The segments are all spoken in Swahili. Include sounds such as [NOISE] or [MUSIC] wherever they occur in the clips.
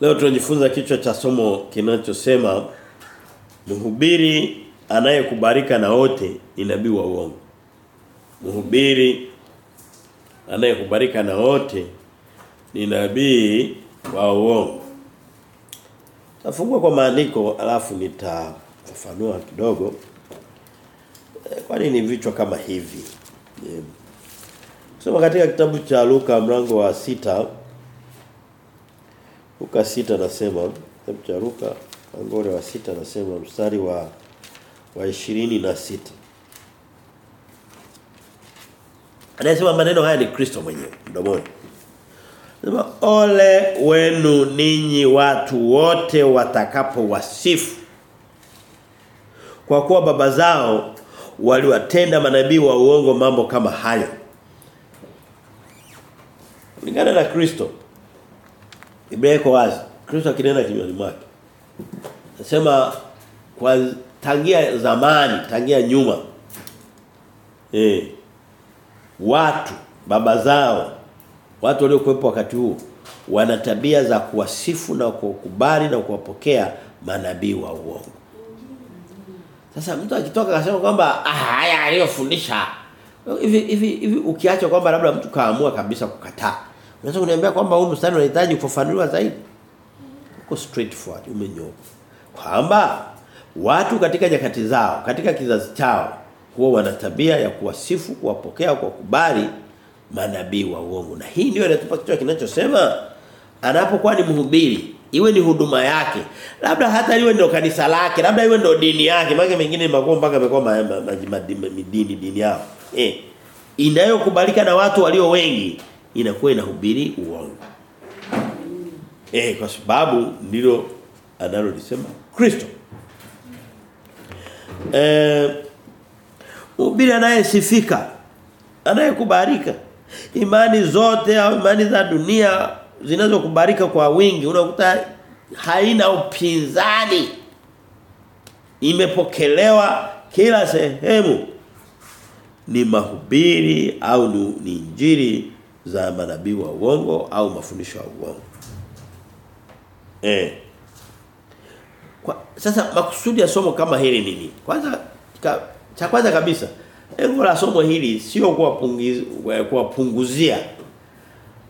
Leo tunajifunza kichwa cha somo kinachosema mhubiri anayekubarika na wote ni nabii wa uongo. Mhubiri anayekubarika na wote ni nabii wa uongo. Tafungua kwa maandiko alafu nitafafanua kidogo. Eh, Kwa nini vichwa kama hivi? Eh, Soma katika kitabu cha Luka mlango wa sita Luka sita nasema kitabu cha mlango wa sita nasema mstari wa wa ishirini na sita Anasema maneno haya ni Kristo mwenyewe mdomoni. Anasema ole wenu ninyi watu wote watakapo wasifu kwa kuwa baba zao waliwatenda manabii wa uongo mambo kama hayo. Kulingana na Kristo Biblia iko wazi. Kristo akinena kinywani mwake. Anasema kwa tangia zamani, tangia nyuma. Eh. Watu baba zao watu waliokuwepo wakati huu wana tabia za kuwasifu na kukubali na kuwapokea manabii wa uongo. Sasa mtu akitoka akasema kwamba ah haya aliyofundisha hivi hivi hivi ukiacha kwamba labda mtu kaamua kabisa kukataa. Unaweza kuniambia kwamba huu mstari unahitaji kufafanuliwa zaidi? Uko straightforward umenyoka. Kwamba watu katika nyakati zao, katika kizazi chao huwa wana tabia ya kuwasifu, kuwapokea, kuwakubali manabii wa uongo. Na hii ndio inatupa kichwa kinachosema anapokuwa ni mhubiri, iwe ni huduma yake, labda hata iwe ndio kanisa lake, labda iwe ndio dini yake, maana mengine magomo mpaka amekuwa ma, ma, ma, ma, dini dini yao. Eh. Inayokubalika na watu walio wengi inakuwa inahubiri uongo. Eh, kwa sababu ndilo analolisema Kristo. Eh ubiri anayesifika, anayekubarika Imani zote au imani za dunia zinazokubarika kwa wingi unakuta haina upinzani. Imepokelewa kila sehemu. Ni mahubiri au ni, ni injili za manabii wa uongo au mafundisho ya uongo. Eh. Kwa, sasa makusudi ya somo kama hili nini? Kwanza ka, cha kwanza kabisa lengo la somo hili sio kuwapunguzia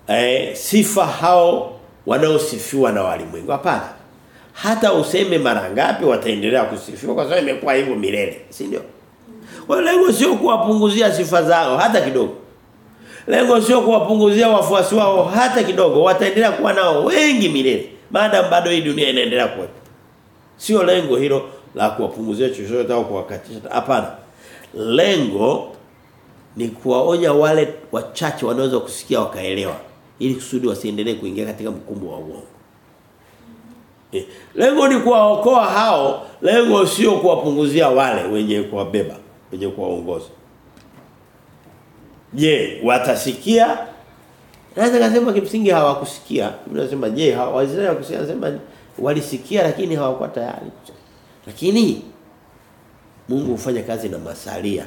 eh, sifa hao wanaosifiwa na walimwengu hapana hata useme mara ngapi wataendelea kusifiwa kwa sababu imekuwa hivyo milele si ndio kwa lengo sio kuwapunguzia sifa zao hata kidogo lengo sio kuwapunguzia wafuasi wao hata kidogo wataendelea kuwa nao wengi milele. Maadamu bado hii dunia inaendelea kuwepo sio lengo hilo la kuwapunguzia chochote au kuwakatisha hapana. Lengo ni kuwaonya wale wachache wanaweza kusikia wakaelewa ili kusudi wasiendelee kuingia katika mkumbo wa uongo. Eh, lengo ni kuwaokoa hao lengo sio kuwapunguzia wale wenye kuwabeba wenye kuwaongoza je watasikia naweza kusema kimsingi hawakusikia nasema je waisraeli hawakusikia nasema walisikia lakini hawakuwa tayari lakini Mungu hufanya kazi na masalia.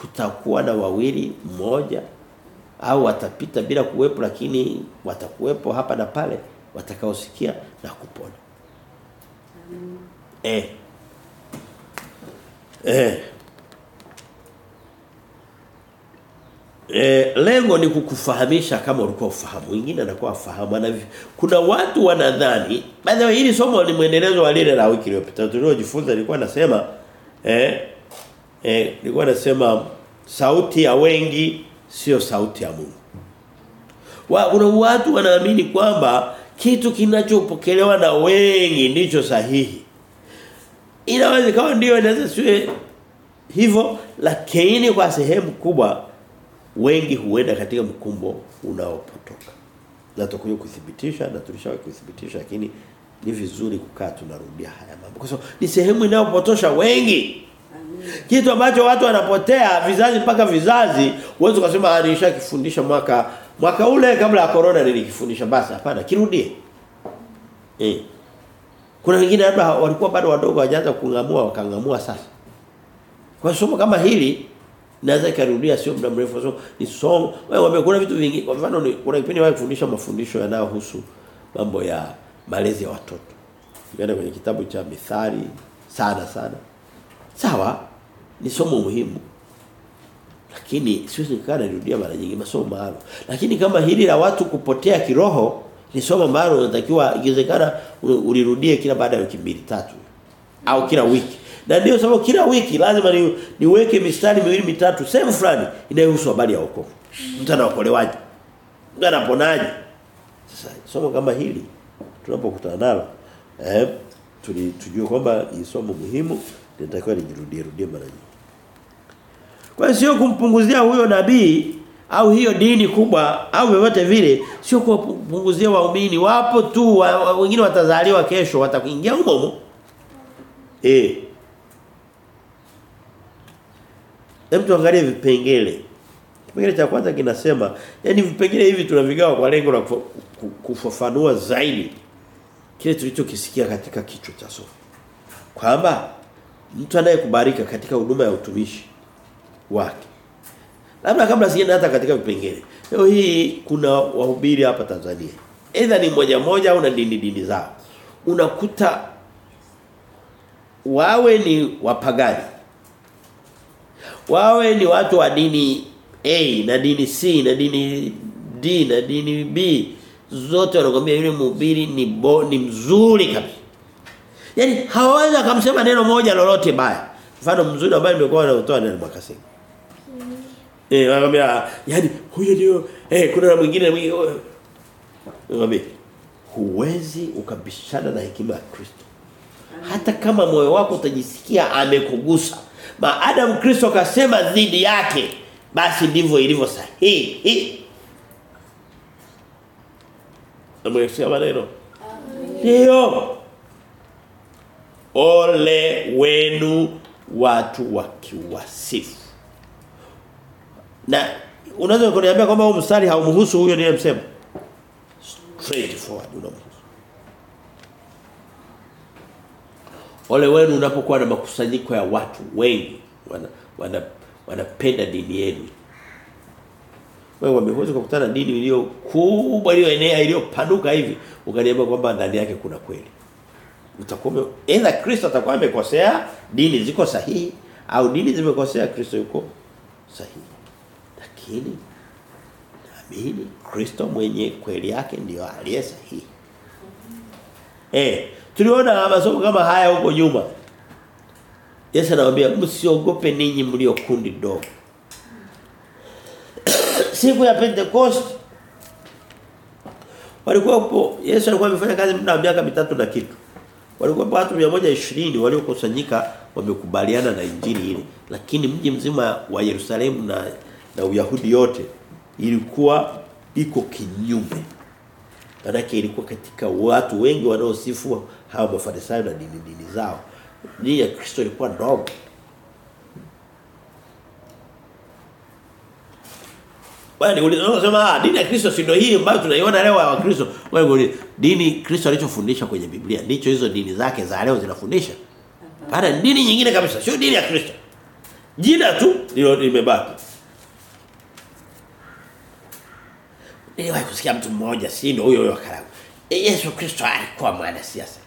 Kutakuwa na wawili mmoja au watapita bila kuwepo lakini watakuwepo hapa na pale watakaosikia na kupona. Eh. Eh. E, lengo ni kukufahamisha kama ulikuwa ufahamu. Wengine anakuwa fahamu na kuna watu wanadhani baadhi hili somo ni mwendelezo wa lile la wiki iliyopita tuliojifunza nilikuwa nasema eh eh nilikuwa nasema sauti ya wengi sio sauti ya Mungu. Wa, kuna watu wanaamini kwamba kitu kinachopokelewa na wengi ndicho sahihi. Inaweza kawa ndio inaweza siwe hivyo lakini kwa sehemu kubwa wengi huenda katika mkumbo unaopotoka. Na tutakuja kuthibitisha na tulishawahi kuthibitisha lakini ni vizuri kukaa tunarudia haya mambo. Kwa sababu ni sehemu inayopotosha wengi. Kitu ambacho watu wanapotea vizazi mpaka vizazi, uwezo kusema nilishakifundisha mwaka mwaka ule kabla ya corona nilikifundisha basi hapana kirudie. Eh. Kuna wengine labda walikuwa bado wadogo hawajaanza kungamua wakangamua sasa. Kwa somo kama hili naweza ikarudia sio muda mrefu so ni somo wewe wamekuwa vitu vingi kwa mfano kuna kipindi wao kufundisha mafundisho yanayohusu mambo ya malezi ya watoto. Ukienda kwenye kitabu cha Mithali sana sana. Sawa? Ni somo muhimu. Lakini siwezi nikaa narudia mara nyingi masomo maalum. Lakini kama hili la watu kupotea kiroho ni somo ambalo unatakiwa ikiwezekana ulirudie kila baada ya wiki mbili tatu au kila wiki. Na ndio sababu kila wiki lazima ni, niweke mistari miwili mitatu sehemu fulani inayohusu habari ya wokovu. Mtu anaokolewaje? Mtu anaponaje? Sasa somo kama hili tunapokutana nalo eh tuli, tujue kwamba ni somo muhimu linatakiwa lijirudie rudie mara nyingi. Kwa hiyo sio kumpunguzia huyo nabii au hiyo dini kubwa au vyovyote vile sio kuwapunguzia waumini wapo tu wa, wa, wengine watazaliwa kesho watakuingia humo eh Hem tuangalie vipengele. Kipengele cha kwanza kinasema, yani vipengele hivi tunavigawa kwa lengo la kufafanua zaidi kile tulichokisikia katika kichwa cha somo. Kwamba mtu anayekubarika katika huduma ya utumishi wake. Labda kabla sijaenda hata katika vipengele. Leo hii kuna wahubiri hapa Tanzania. Aidha ni moja moja au na dini dini zao. Unakuta wawe ni wapagani wawe ni watu wa dini A na dini C na dini D na dini B zote wanakuambia yule mhubiri ni bo, ni mzuri kabisa. Yaani hawawezi kumsema neno moja lolote baya. Mfano mzuri ambaye nimekuwa nautoa neno makasi. Mm. Eh wanakuambia yani huyo ndio eh kuna na mwingine mwingine Wanakuambia huwezi ukabishana na hekima ya Kristo. Hata kama moyo wako utajisikia amekugusa maadamu Kristo kasema dhidi yake basi ndivyo ilivyo sahihi. Amesikia maneno. Ndio ole wenu watu wakiwasifu. Na unaweza kuniambia kwamba huu mstari haumhusu huyo niliyemsema? Straight forward unamhusu Ole wenu unapokuwa na makusanyiko ya watu wengi wana wana wanapenda dini yenu. Wewe wameweza kukutana dini iliyo kubwa iliyoenea iliyopanuka hivi ukaniambia kwamba ndani yake kuna kweli. Utakuwa aidha Kristo atakuwa amekosea, dini ziko sahihi au dini zimekosea Kristo yuko sahihi. Lakini naamini Kristo mwenye kweli yake ndiyo aliye sahihi. Eh, Tuliona masomo kama haya huko nyuma. Yesu anawaambia msiogope ninyi mlio kundi dogo. [CLEARS THROAT] Siku ya Pentecost walikuwa hapo Yesu alikuwa amefanya kazi muda wa miaka mitatu na kitu. Walikuwa watu 120 waliokusanyika wamekubaliana na injili ile. Lakini mji mzima wa Yerusalemu na na Uyahudi yote ilikuwa iko kinyume. Manake ilikuwa katika watu wengi wanaosifu hawa mafarisayo na dini dini zao. Dini ya Kristo ilikuwa ndogo. Bwana unasema dini ya Kristo si ndio hii ambayo tunaiona leo ya Kristo. Wewe dini Kristo alichofundisha kwenye Biblia ndicho hizo dini zake za leo zinafundisha. Bana dini nyingine kabisa sio dini ya Kristo. Jina tu ndilo limebaki. Niliwahi kusikia mtu mmoja si ndio huyo huyo Karagu. E, Yesu Kristo alikuwa mwanasiasa.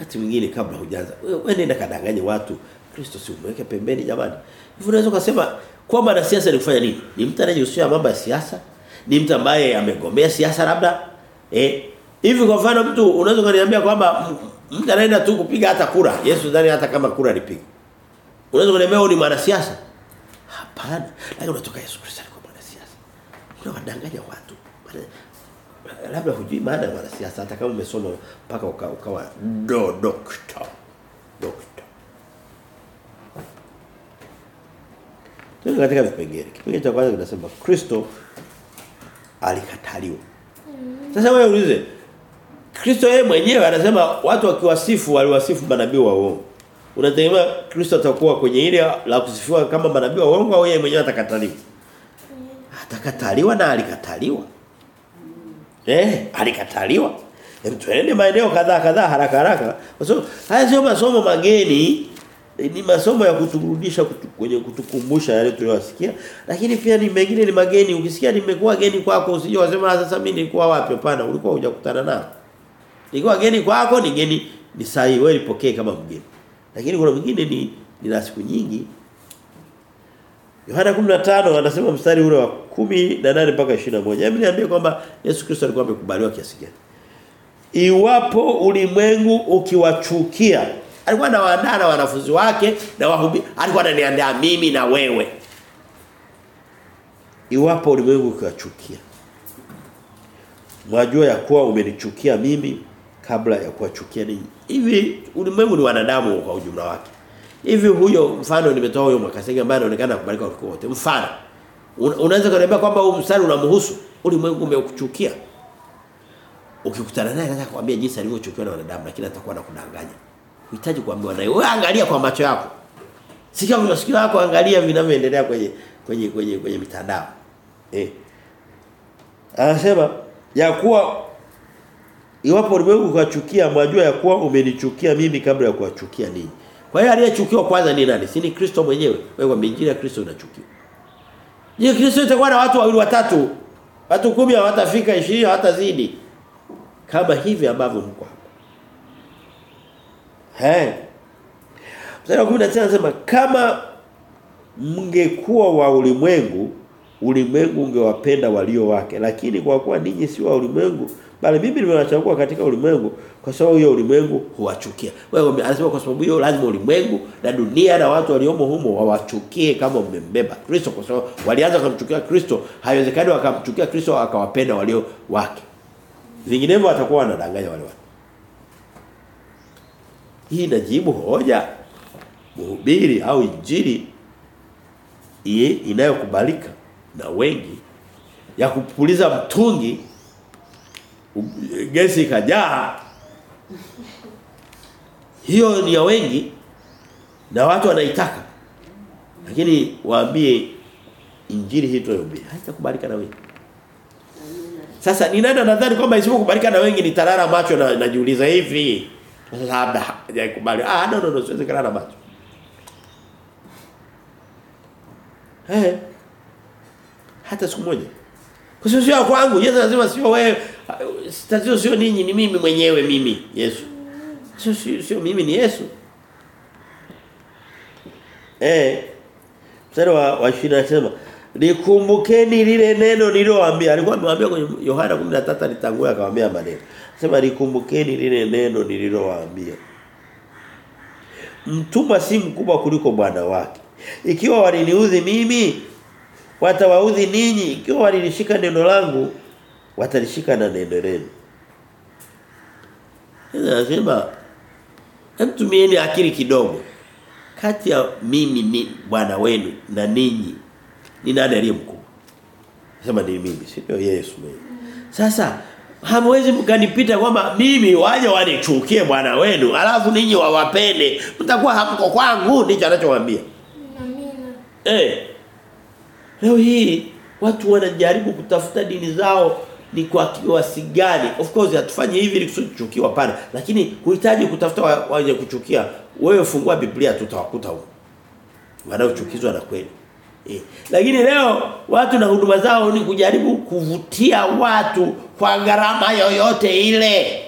Wakati mwingine kabla hujaanza wewe nenda kadanganye watu Kristo si umweke pembeni jamani. Hivyo unaweza kusema kwa mwanasiasa ni kufanya nini? Ni mtu anayejihusisha mambo ya siasa? Ni mtu ambaye amegombea siasa labda? Eh, hivi kwa mfano mtu unaweza kuniambia kwamba mtu anaenda tu kupiga hata kura. Yesu ndani hata kama kura alipiga. Unaweza kuniambia wewe ni mwanasiasa? Hapana. Lakini unatoka Yesu Kristo alikuwa mwanasiasa. Unawadanganya watu labda hujui maana ya wanasiasa hata kama umesoma mpaka ukawa uka do doctor doctor Tuna katika vipengele. Kipengele cha kwanza kinasema Kristo alikataliwa. Sasa wewe uulize Kristo yeye mwenyewe anasema watu wakiwasifu waliwasifu manabii wa uongo. Unategemea Kristo atakuwa kwenye ile la kusifiwa kama manabii wa uongo au yeye mwenyewe atakataliwa? Atakataliwa na alikataliwa. Eh, alikataliwa. Hem tuende maeneo kadhaa kadhaa haraka haraka. Kwa sababu haya sio masomo mageni, ni masomo ya kuturudisha kutu, kwenye kutukumbusha yale tuliyosikia, lakini pia ni mengine ni mageni. Ukisikia nimekuwa geni kwako usije wasema sasa mimi nilikuwa wapi hapana, ulikuwa hujakutana nao. nilikuwa geni kwako ni geni ni sahi wewe lipokee kama mgeni. Lakini kuna mwingine ni ni siku nyingi. Yohana 15 anasema mstari ule wa 18 mpaka 21. Hebu niambie kwamba Yesu Kristo alikuwa amekubaliwa kiasi gani. Iwapo ulimwengu ukiwachukia alikuwa anawaandaa na wanafunzi wake na wahubiri alikuwa ananiandaa mimi na wewe. Iwapo ulimwengu ukiwachukia mwajua ya kuwa umenichukia mimi kabla ya kuwachukia ninyi. Hivi ulimwengu ni wanadamu kwa ujumla wake. Hivi huyo mfano nimetoa huyo Mwakasenge ambaye anaonekana kubalika wote. Mfano un, unaweza kuniambia kwamba huu mstari unamhusu ulimwengu umekuchukia ukikutana naye anaweza kukuambia jinsi alivyochukiwa na wanadamu lakini atakuwa anakudanganya Unahitaji kuambiwa naye. Wewe angalia kwa macho yako. Sikia kwa masikio yako angalia vinavyoendelea kwenye kwenye kwenye kwenye mitandao. Eh. Anasema ya kuwa iwapo ulimwengu ukachukia mwajua ya kuwa umenichukia mimi kabla ya kuwachukia ninyi. Kwa hiyo aliyechukiwa kwanza ni nani? Si ni Kristo mwenyewe. Wewe kwa injili ya Kristo unachukiwa. Je, Kristo itakuwa na watu wawili watatu? Watu kumi hawatafika 20 hawatazidi. Kama hivi ambavyo huko hapa. Eh. Mstari wa 19 anasema kama mngekuwa wa ulimwengu ulimwengu ungewapenda walio wake lakini kwa kuwa ninyi si wa ulimwengu bali mimi nimewachagua katika ulimwengu kwa sababu hiyo ulimwengu huwachukia. Wewe anasema kwa sababu hiyo lazima ulimwengu na dunia na watu waliomo humo wawachukie kama mmembeba Kristo kwa sababu walianza kumchukia Kristo haiwezekani wakamchukia Kristo akawapenda walio wake. Vinginevyo watakuwa wanadanganya wale watu. Hii inajibu hoja mhubiri au injili inayokubalika na wengi ya kupuliza mtungi gesi ikajaa. Hiyo ni ya wengi na watu wanaitaka. Lakini waambie injili hii tunayohubiri haitakubalika na wengi. Sasa ni nani anadhani kwamba isipokubalika na wengi ni tarara macho na najiuliza hivi. Labda hajakubali ah no no no siwezi kulala macho. Eh. Hata siku moja kwa sababu sio kwangu Yesu anasema sio wewe. Tatizo sio ninyi ni mimi mwenyewe mimi Yesu. Sio sio, mimi ni Yesu. Eh mstari wa, wa 20 anasema likumbukeni lile neno nililowaambia. Alikuwa amewaambia kwenye Yohana 13 alitangulia akamwambia maneno. Sema likumbukeni lile neno nililowaambia. Mtumwa si mkubwa kuliko bwana wake. Ikiwa waliniudhi mimi watawaudhi ninyi ikiwa walilishika neno langu watalishika na neno lenu. Anasema mtumieni akili kidogo. Kati ya mimi ni bwana wenu na ninyi ni nani aliye mkubwa? Sema ni mimi sio Yesu mimi sasa hamwezi mkanipita kwamba mimi waje wanichukie bwana wenu alafu ninyi wawapende. Mtakuwa hamko kwangu ndicho anachowaambia. Amina. Eh leo hii watu wanajaribu kutafuta dini zao ni kwa kiwasi gani of course hatufanyi hivi ili kuchukiwa pana lakini kuhitaji kutafuta waje kuchukia wewe fungua biblia tutawakuta huko wanaochukizwa na kweli Eh. Lakini leo watu na huduma zao ni kujaribu kuvutia watu kwa gharama yoyote ile.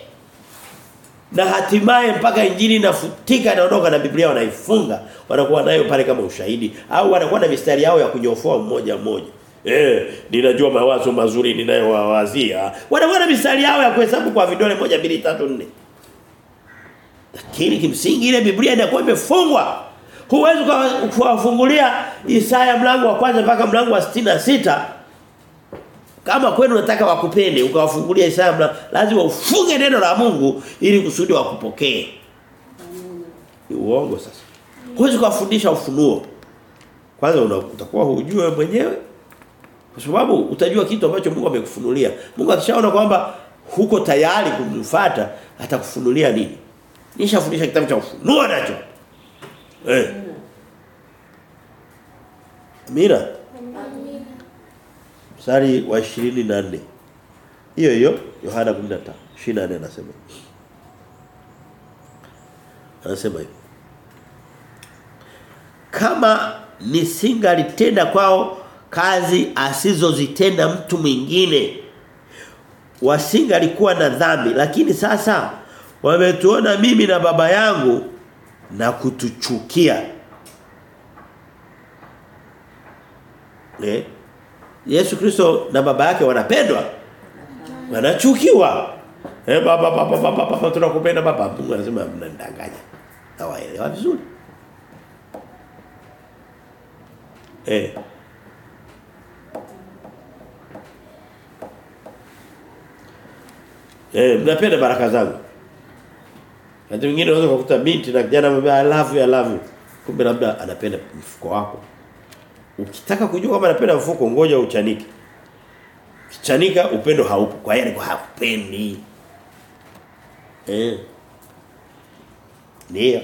Na hatimaye mpaka injili inafutika inaondoka na Biblia wanaifunga, wanakuwa nayo pale kama ushahidi au wanakuwa na mistari yao ya kunyofoa mmoja mmoja. Eh, ninajua mawazo mazuri ninayowawazia. Wanakuwa na mistari yao ya kuhesabu kwa vidole moja mbili tatu nne Lakini kimsingi ile Biblia inakuwa imefungwa Huwezi kuwafungulia Isaya mlango wa kwanza mpaka mlango wa sita kama kwenu unataka wakupende ukawafungulia hesabu lazima ufunge neno la Mungu ili kusudi wakupokee. Ni uongo sasa. Huwezi kuwafundisha ufunuo. Kwanza utakuwa hujue mwenyewe kwa sababu utajua kitu ambacho Mungu amekufunulia. Mungu akishaona kwamba huko tayari kumfuata atakufunulia nini? Nishafundisha kitabu cha ufunuo nacho. Eh. Amina. Mstari wa 24. Hiyo hiyo Yohana 15. 24 anasema. Anasema hivi. Kama nisingalitenda kwao kazi asizozitenda mtu mwingine wasingalikuwa na dhambi lakini sasa wametuona mimi na baba yangu na kutuchukia eh? Yesu Kristo na baba yake wanapendwa wanachukiwa eh baba baba baba baba tunakupenda baba Mungu anasema mnadanganya Tawaelewa vizuri eh Eh mnapenda baraka zangu. Wakati mwingine unaweza kukuta binti na kijana ambaye I love you I love you. Kumbe labda anapenda mfuko wako. Ukitaka kujua kama anapenda mfuko ngoja uchanike. Kichanika upendo haupo. Kwa hiyo alikuwa hakupendi. Eh. Ndio.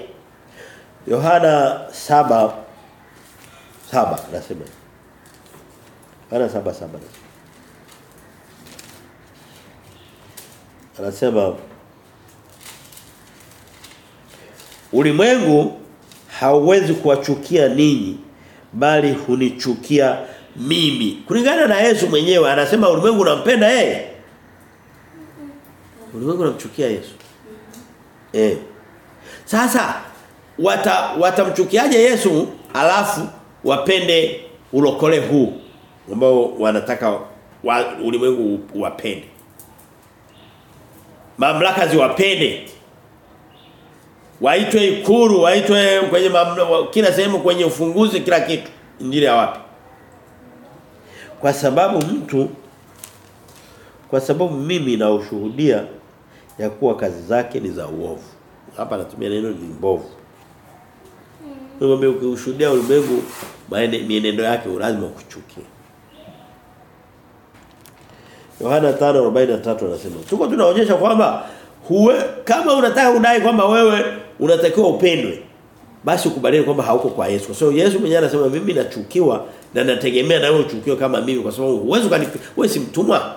Yohana saba saba nasema. Yohana saba saba. Anasema Ulimwengu hauwezi kuwachukia ninyi bali hunichukia mimi. Kulingana na Yesu mwenyewe anasema ulimwengu unampenda yeye. Ulimwengu unamchukia Yesu. Eh. Sasa wata watamchukiaje Yesu alafu wapende ulokole huu ambao wanataka wa, ulimwengu wapende. Mamlaka ziwapende waitwe ikuru waitwe kwenye mamlo, kila sehemu kwenye ufunguzi kila kitu. Injili ya wapi? Kwa sababu mtu kwa sababu mimi na ushuhudia ya kuwa kazi zake ni za uovu. Hapa natumia neno ni mbovu. Wewe ukishuhudia ulimwengu mienendo yake lazima kuchukia Yohana 5:43 anasema tuko tunaonyesha kwamba huwe kama unataka udai kwamba wewe unatakiwa upendwe basi ukubaliane kwamba hauko kwa Yesu. Kwa so, sababu Yesu mwenyewe anasema mimi nachukiwa na nategemea na wewe uchukiwe kama mimi kwa sababu huwezi wewe si mtumwa.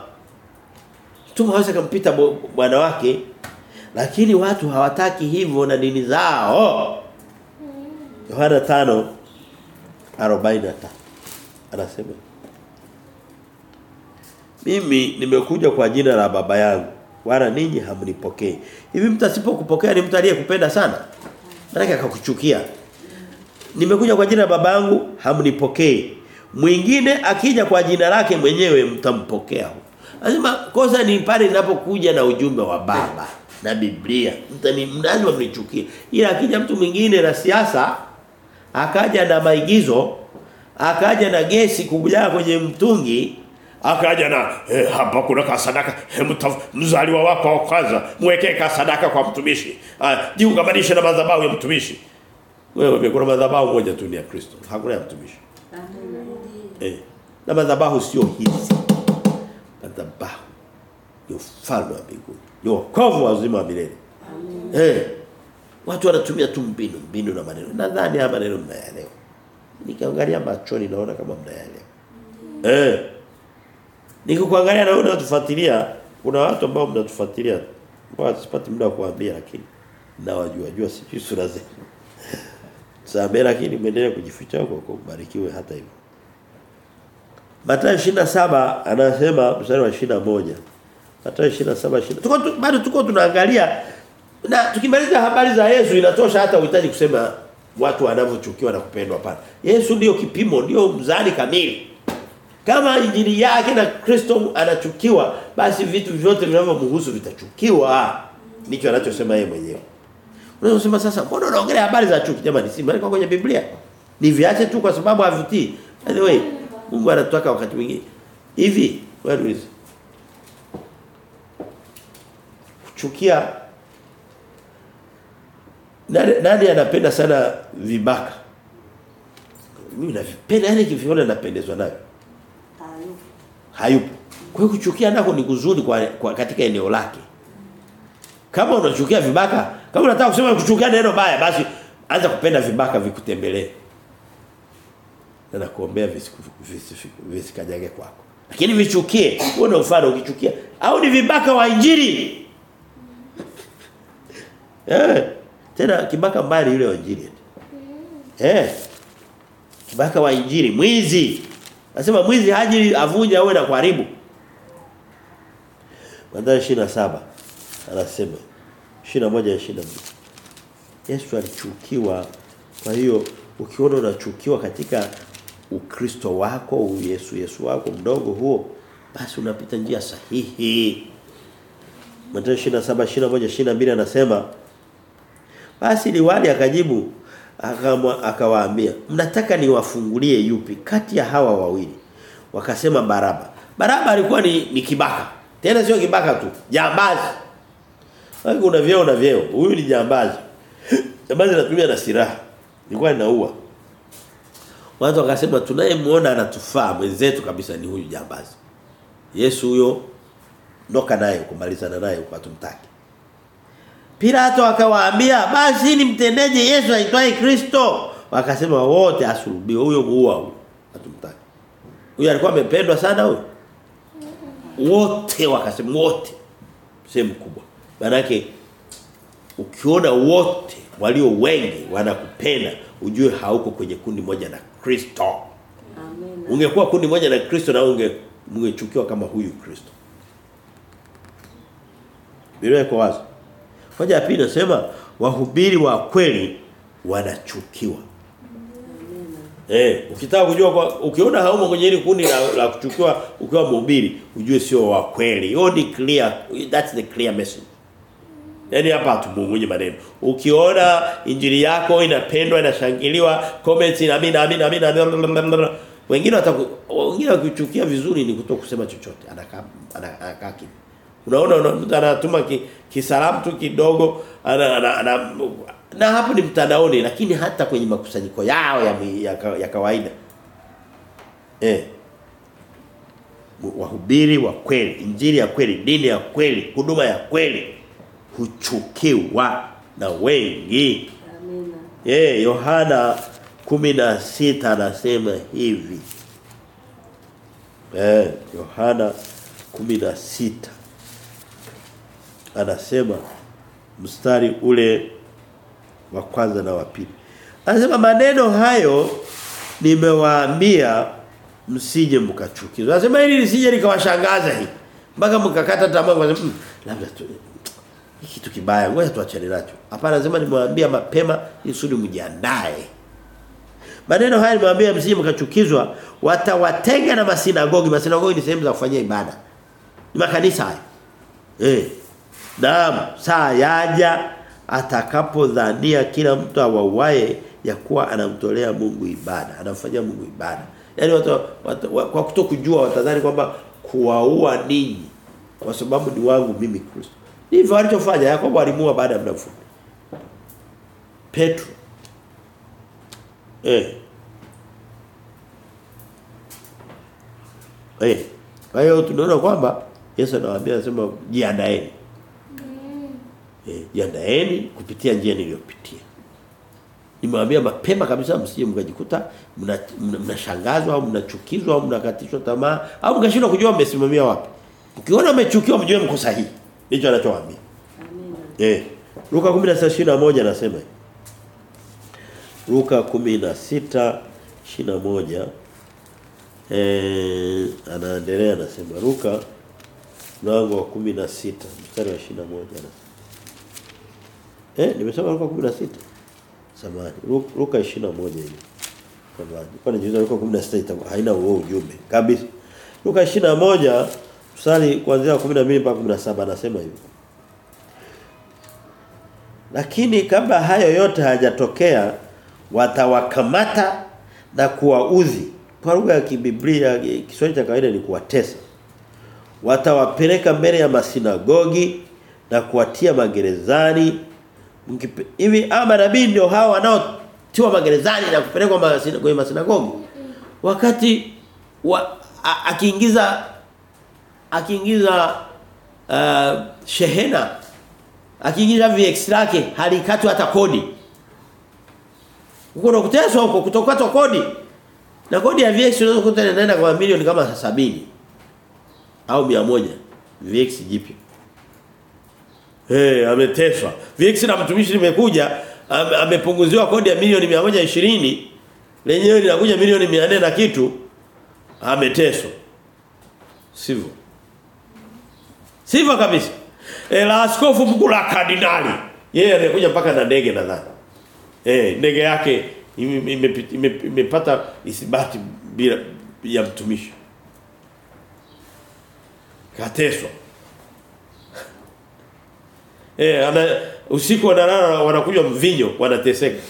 Mtumwa hawezi kumpita bwana wake lakini watu hawataki hivyo na dini zao. Yohana 5:43 anasema Mimi nimekuja kwa jina la baba yangu wala ninyi hamnipokei. Hivi mtu asipokupokea ni mtu aliyekupenda sana? Maana akakuchukia. Nimekuja kwa jina la babangu hamnipokei. Mwingine akija kwa jina lake mwenyewe mtampokea. Lazima kosa ni pale ninapokuja na ujumbe wa baba na Biblia. Mtani lazima mnichukie. Ila akija mtu mwingine na siasa akaja na maigizo akaja na gesi kujaa kwenye mtungi akaja na eh, hapa kuna kasadaka eh, mzaliwa wako wa kwanza mwekee kasadaka kwa mtumishi. Ah, jiungamanishe na madhabahu ya mtumishi. Wewe kuna madhabahu moja tu ni ya Kristo. Hakuna ya mtumishi. Eh na madhabahu sio hizi. Madhabahu ni ufalme wa mbinguni. Ni wokovu wa uzima wa milele. Eh watu wanatumia tu mbinu mbinu na maneno. Nadhani haya maneno mnayaelewa. Nikiangalia machoni naona kama mnayaelewa. Eh Nikikuangalia na wewe unatufuatilia, kuna watu ambao mnatufuatilia. Bwana sipati muda wa kuambia lakini na wajua jua sijui sura zenu. Sabe lakini mwendelee kujificha huko kwa kubarikiwe hata hivyo. Mathayo 27 anasema mstari wa 21. Mathayo 27 20. Tuko tu, bado tuko tunaangalia na tukimaliza habari za Yesu inatosha hata uhitaji kusema watu wanavyochukiwa na kupendwa pana Yesu ndio kipimo, ndio mzani kamili. Kama injili yake na Kristo anachukiwa, basi vitu vyote vinavyomhusu vitachukiwa. Ndicho anachosema yeye mwenyewe. Unasema sasa mbona unaongelea habari za chuki jamani? Si maana kwenye Biblia. Ni viache tu kwa sababu havutii. By the way, Mungu anataka wakati mwingine. Hivi, wewe Kuchukia nani, nani anapenda sana vibaka? Mimi navipenda yani kiviona napendezwa navyo hayupo. Kwa hiyo kuchukia nako ni kuzuri kwa, kwa katika eneo lake. Kama unachukia vibaka, kama unataka kusema kuchukia neno baya basi anza kupenda vibaka vikutembelee. Na nakuombea visikajage kwako. Lakini vichukie, uone mfano ukichukia au ni vibaka wa injili. [LAUGHS] eh, tena kibaka mbali yule wa injili. Eh. Kibaka wa injili, mwizi. Nasema mwizi haji avunje awe na kuharibu. Mathayo 27 anasema 21 22. Yesu alichukiwa kwa hiyo ukiona unachukiwa katika ukristo wako Yesu Yesu wako mdogo huo basi unapita njia sahihi. Mathayo 27 21 22 anasema basi liwali akajibu akawaambia mnataka niwafungulie yupi kati ya hawa wawili? Wakasema Baraba. Baraba alikuwa ni, ni kibaka. Tena sio kibaka tu jambazi. Waki una vyeo. Na vyeo huyu ni jambazi. Jambazi anatumia na silaha. Ilikuwa inaua watu wakasema tunayemuona anatufaa mwenzetu kabisa ni huyu jambazi. Yesu huyo ndoka naye kumalizana naye kwa tumtaki Pilato akawaambia basi ni mtendeje Yesu aitwaye Kristo? Wakasema wote asulubiwe huyo muua huyo. Hatumtaki. huyo alikuwa amependwa sana huyo. Wote wakasema wote. Sehemu kubwa. Manake ukiona wote walio wengi wanakupenda ujue hauko kwenye kundi moja na Kristo. Amen. ungekuwa kundi moja na Kristo na unge ungechukiwa kama huyu Kristo. Biblia iko wazi Hoja ya pili nasema wahubiri wa kweli wanachukiwa. Eh, ukitaka kujua kwa ukiona haumo kwenye hili kundi la, la kuchukiwa ukiwa mhubiri, ujue sio wa kweli. Hiyo ni clear, that's the clear message. Yaani hapa tumungunye maneno. Ukiona injili yako inapendwa inashangiliwa, comments na mimi na mimi na mimi wengine wataku wengine wakichukia vizuri ni kutokusema chochote. Anakaa anakaa kimya. Unaona mtu anatuma ki, kisalamu tu kidogo ana, ana, ana, na hapo ni mtandaoni lakini hata kwenye makusanyiko yao ya, ya, ya kawaida. Eh. Wahubiri wa kweli, injili ya kweli, dini ya kweli, huduma ya kweli huchukiwa na wengi. Amina. Eh, Yohana 16 anasema hivi. Eh, Yohana 16 anasema mstari ule wa kwanza na wa pili. Anasema maneno hayo nimewaambia msije mkachukizwa. Anasema hili lisije likawashangaza hii. Mpaka mkakata tamaa kwa sababu labda tu kitu kibaya ngoja tuachane nacho. Hapana anasema nimewaambia mapema ili mjiandae. Maneno haya nimewaambia msije mkachukizwa watawatenga na masinagogi. Masinagogi ni sehemu za kufanyia ibada. Ni makanisa haya. Eh. Naam, saa yaja atakapodhania kila mtu awauae ya kuwa anamtolea Mungu ibada, anamfanyia Mungu ibada. Yaani watu, watu wa, kwa kutokujua watadhani kwamba kuwaua ninyi kwa sababu ni wangu mimi Kristo. Ndivyo alichofanya Yakobo alimuua baada ya muda mfupi. Petro eh Eh. Kwa hiyo tunaona kwamba Yesu anawaambia anasema jiandaeni. Eh, jiandaeni kupitia njia niliyopitia. Nimewambia mapema kabisa msije mkajikuta mnashangazwa mna au mnachukizwa au mnakatishwa tamaa au mkashindwa kujua mmesimamia wapi. Ukiona umechukiwa mjue mko sahihi. Ndicho anachowaambia. Amina. Eh. Luka 16:21 anasema hivi. Luka 16:21 eh anaendelea anasema Luka mlango wa 16 mstari wa 21 anasema Eh, nimesema Luka 16. Samahani. Luka 21 hiyo. Samahani. Kwa nini Luka 16 itakuwa haina huo ujumbe kabisa. Luka 21 mstari kuanzia 12 mpaka 17 anasema hivi. Lakini kabla hayo yote hayajatokea watawakamata na kuwauzi Kwa lugha ya kibiblia Kiswahili cha kawaida ni kuwatesa. Watawapeleka mbele ya masinagogi na kuwatia magerezani hivi manabii ndio hao wanaotiwa magerezani na kupelekwa kwenye masinagogi? Wakati wa, akiingiza akiingiza uh, shehena akiingiza VX lake halikatwi hata kodi. Huko nakuteswa huko kutokatwa kodi. Na kodi ya VX unaweza kukuta inaenda kwa milioni kama sabini au 100 VX jipya Eh, ameteswa. VX na mtumishi limekuja amepunguziwa kodi ya milioni 120 lenyewe linakuja milioni 400 na kitu ameteswa. Sivyo? Sivyo kabisa. E, la askofu mkuu la kardinali. Yeye anakuja mpaka na ndege nadhani. Eh, ndege yake ime- ime- ime- imepata isibati bila ya mtumishi. Kateswa. Eh, ana usiku wanalala wanakunywa mvinyo wanateseka.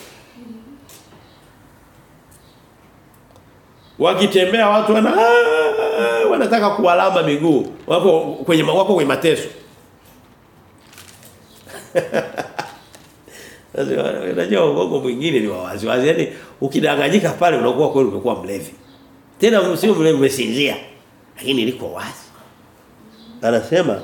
Wakitembea watu wana "Ah!" wanataka kuwalamba miguu. Wako kwenye wako kwenye mateso. [LAUGHS] Unajua ugongo mwingine ni wawazi wazi. yani ukidanganyika pale unakuwa kweli umekuwa mlevi. Tena sio mlevi umesinzia. Lakini liko wazi. Anasema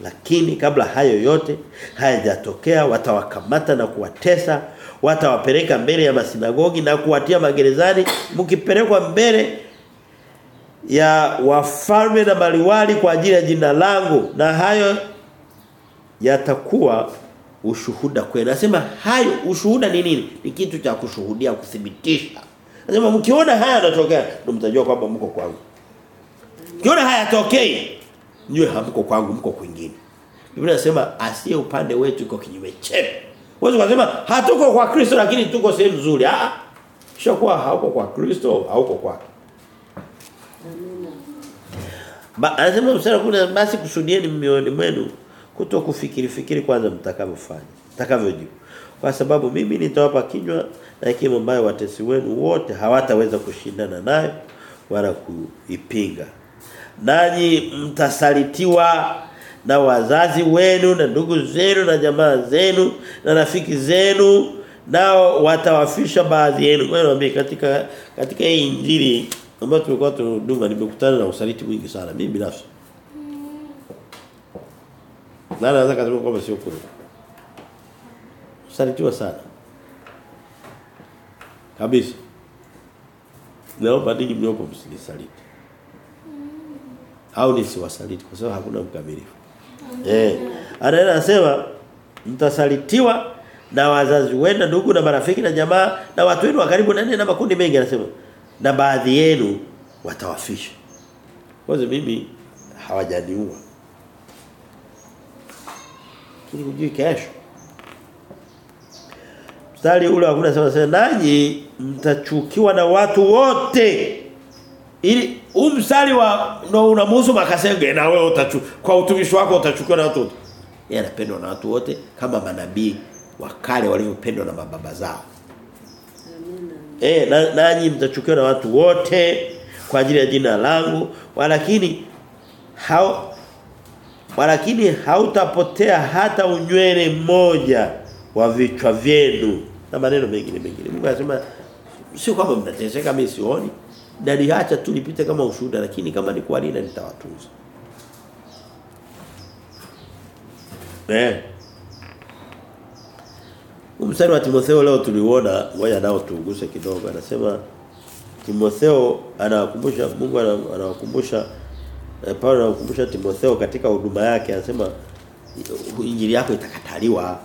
lakini kabla hayo yote hayajatokea watawakamata na kuwatesa watawapeleka mbele ya masinagogi na kuwatia magerezani mkipelekwa mbele ya wafalme na maliwali kwa ajili ya jina langu na hayo yatakuwa ushuhuda kwenu. Nasema hayo ushuhuda ni nini? Ni kitu cha kushuhudia kuthibitisha. Nasema mkiona haya yanatokea ndio mtajua kwamba mko kwangu. Mkiona hayatokei Njue hamko kwangu mko kwingine. Biblia inasema asiye upande wetu iko kinyume chetu. Wewe unasema hatuko kwa Kristo lakini tuko sehemu nzuri. Ah. Kwa hauko kwa Kristo, hauko kwake. Ba, anasema mstari kuna basi kusudieni mioyoni mwenu kuto kufikiri fikiri kwanza mtakavyofanya. Mtakavyojibu. Kwa sababu mimi nitawapa kinywa na hekima ambayo watesi wenu wote hawataweza kushindana nayo wala kuipinga. Nanyi mtasalitiwa na wazazi wenu na ndugu zenu na jamaa zenu na rafiki zenu nao watawafisha baadhi yenu. Kwa hiyo katika katika hii injili ambayo tulikuwa tunadunga nimekutana na usaliti mwingi sana mimi binafsi. Na naweza kusema kwamba sio kweli. Usalitiwa sana. Kabisa. Naomba ninyi mliopo msinisaliti. Au nisiwasaliti kwa sababu hakuna mkamilifu. Eh. Anaenda anasema mtasalitiwa na wazazi wenu, ndugu na marafiki na jamaa na watu wenu wa karibu na na makundi mengi anasema. Na baadhi yenu watawafisha. Kwa hiyo mimi hawajaniua. Kile kujui kesho. Mstari ule wa sema sema nanyi mtachukiwa na watu wote. Ili huu mstari wa ndo unamhusu makasege na wewe utachu kwa utumishi wako utachukua na watu wote. Yeye anapendwa na watu wote kama manabii wa kale waliopendwa na mababa zao. Amina. Eh na nanyi mtachukiwa na watu wote kwa ajili ya jina langu walakini hao walakini hautapotea hata unywele mmoja wa vichwa vyenu na maneno mengine mengine. Mungu anasema sio kwamba mnateseka mimi sioni. Naliacha tu lipite kama ushuhuda lakini kama ni kwa nini nitawatunza. Eh. Mstari wa Timotheo leo tuliuona ngoja nao tuuguse kidogo anasema Timotheo anawakumbusha Mungu ana- anawakumbusha eh, Paulo anawakumbusha Timotheo katika huduma yake anasema injili yako itakataliwa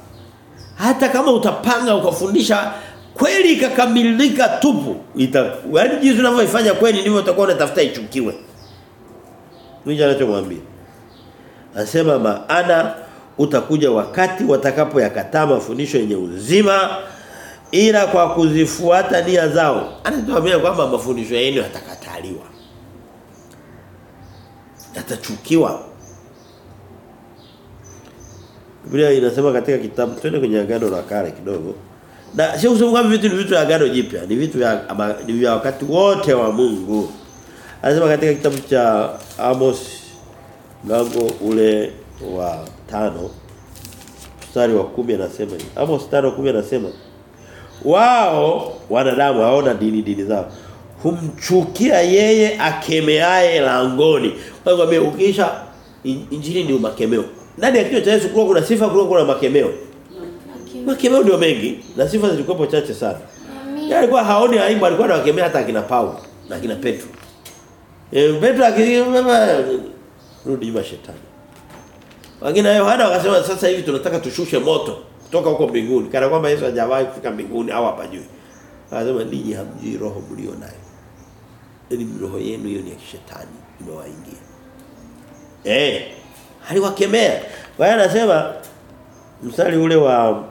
hata kama utapanga ukafundisha kweli ikakamilika tupu ita yaani jinsi unavyoifanya kweli ndivyo utakuwa unatafuta ichukiwe Mwisho anachomwambia Anasema maana utakuja wakati watakapoyakataa mafundisho yenye uzima ila kwa kuzifuata nia zao. Anatuambia kwamba mafundisho yenu yatakataliwa. Yatachukiwa. Biblia inasema katika kitabu twende kwenye agano la kale kidogo. Na sio kusema kwamba vitu ni vitu vya agano jipya, ni vitu vya ni vya wakati wote wa Mungu. Anasema katika kitabu cha Amos mlango ule wa tano mstari wa kumi anasema hivi. Amos 5:10 anasema wao wanadamu haona dini dini zao humchukia yeye akemeaye langoni. Kwa hivyo ukisha injili ndio makemeo. Ndani ya kichwa cha Yesu kuna sifa kuna makemeo. Makemeo ndio mengi na sifa zilikuwa chache sana. Yeye alikuwa haoni aibu alikuwa anawakemea hata akina Paulo na akina Petro. Eh Petro akisema rudi nyuma shetani. Wengine Yohana wakasema sasa hivi tunataka tushushe moto kutoka huko mbinguni. Kana kwamba Yesu hajawahi kufika mbinguni au hapa juu. Akasema ninyi hamjui roho mlio nayo. Ili roho yenu hiyo ni ya kishetani imewaingia. Eh. aliwakemea kwa hiyo anasema mstari ule wa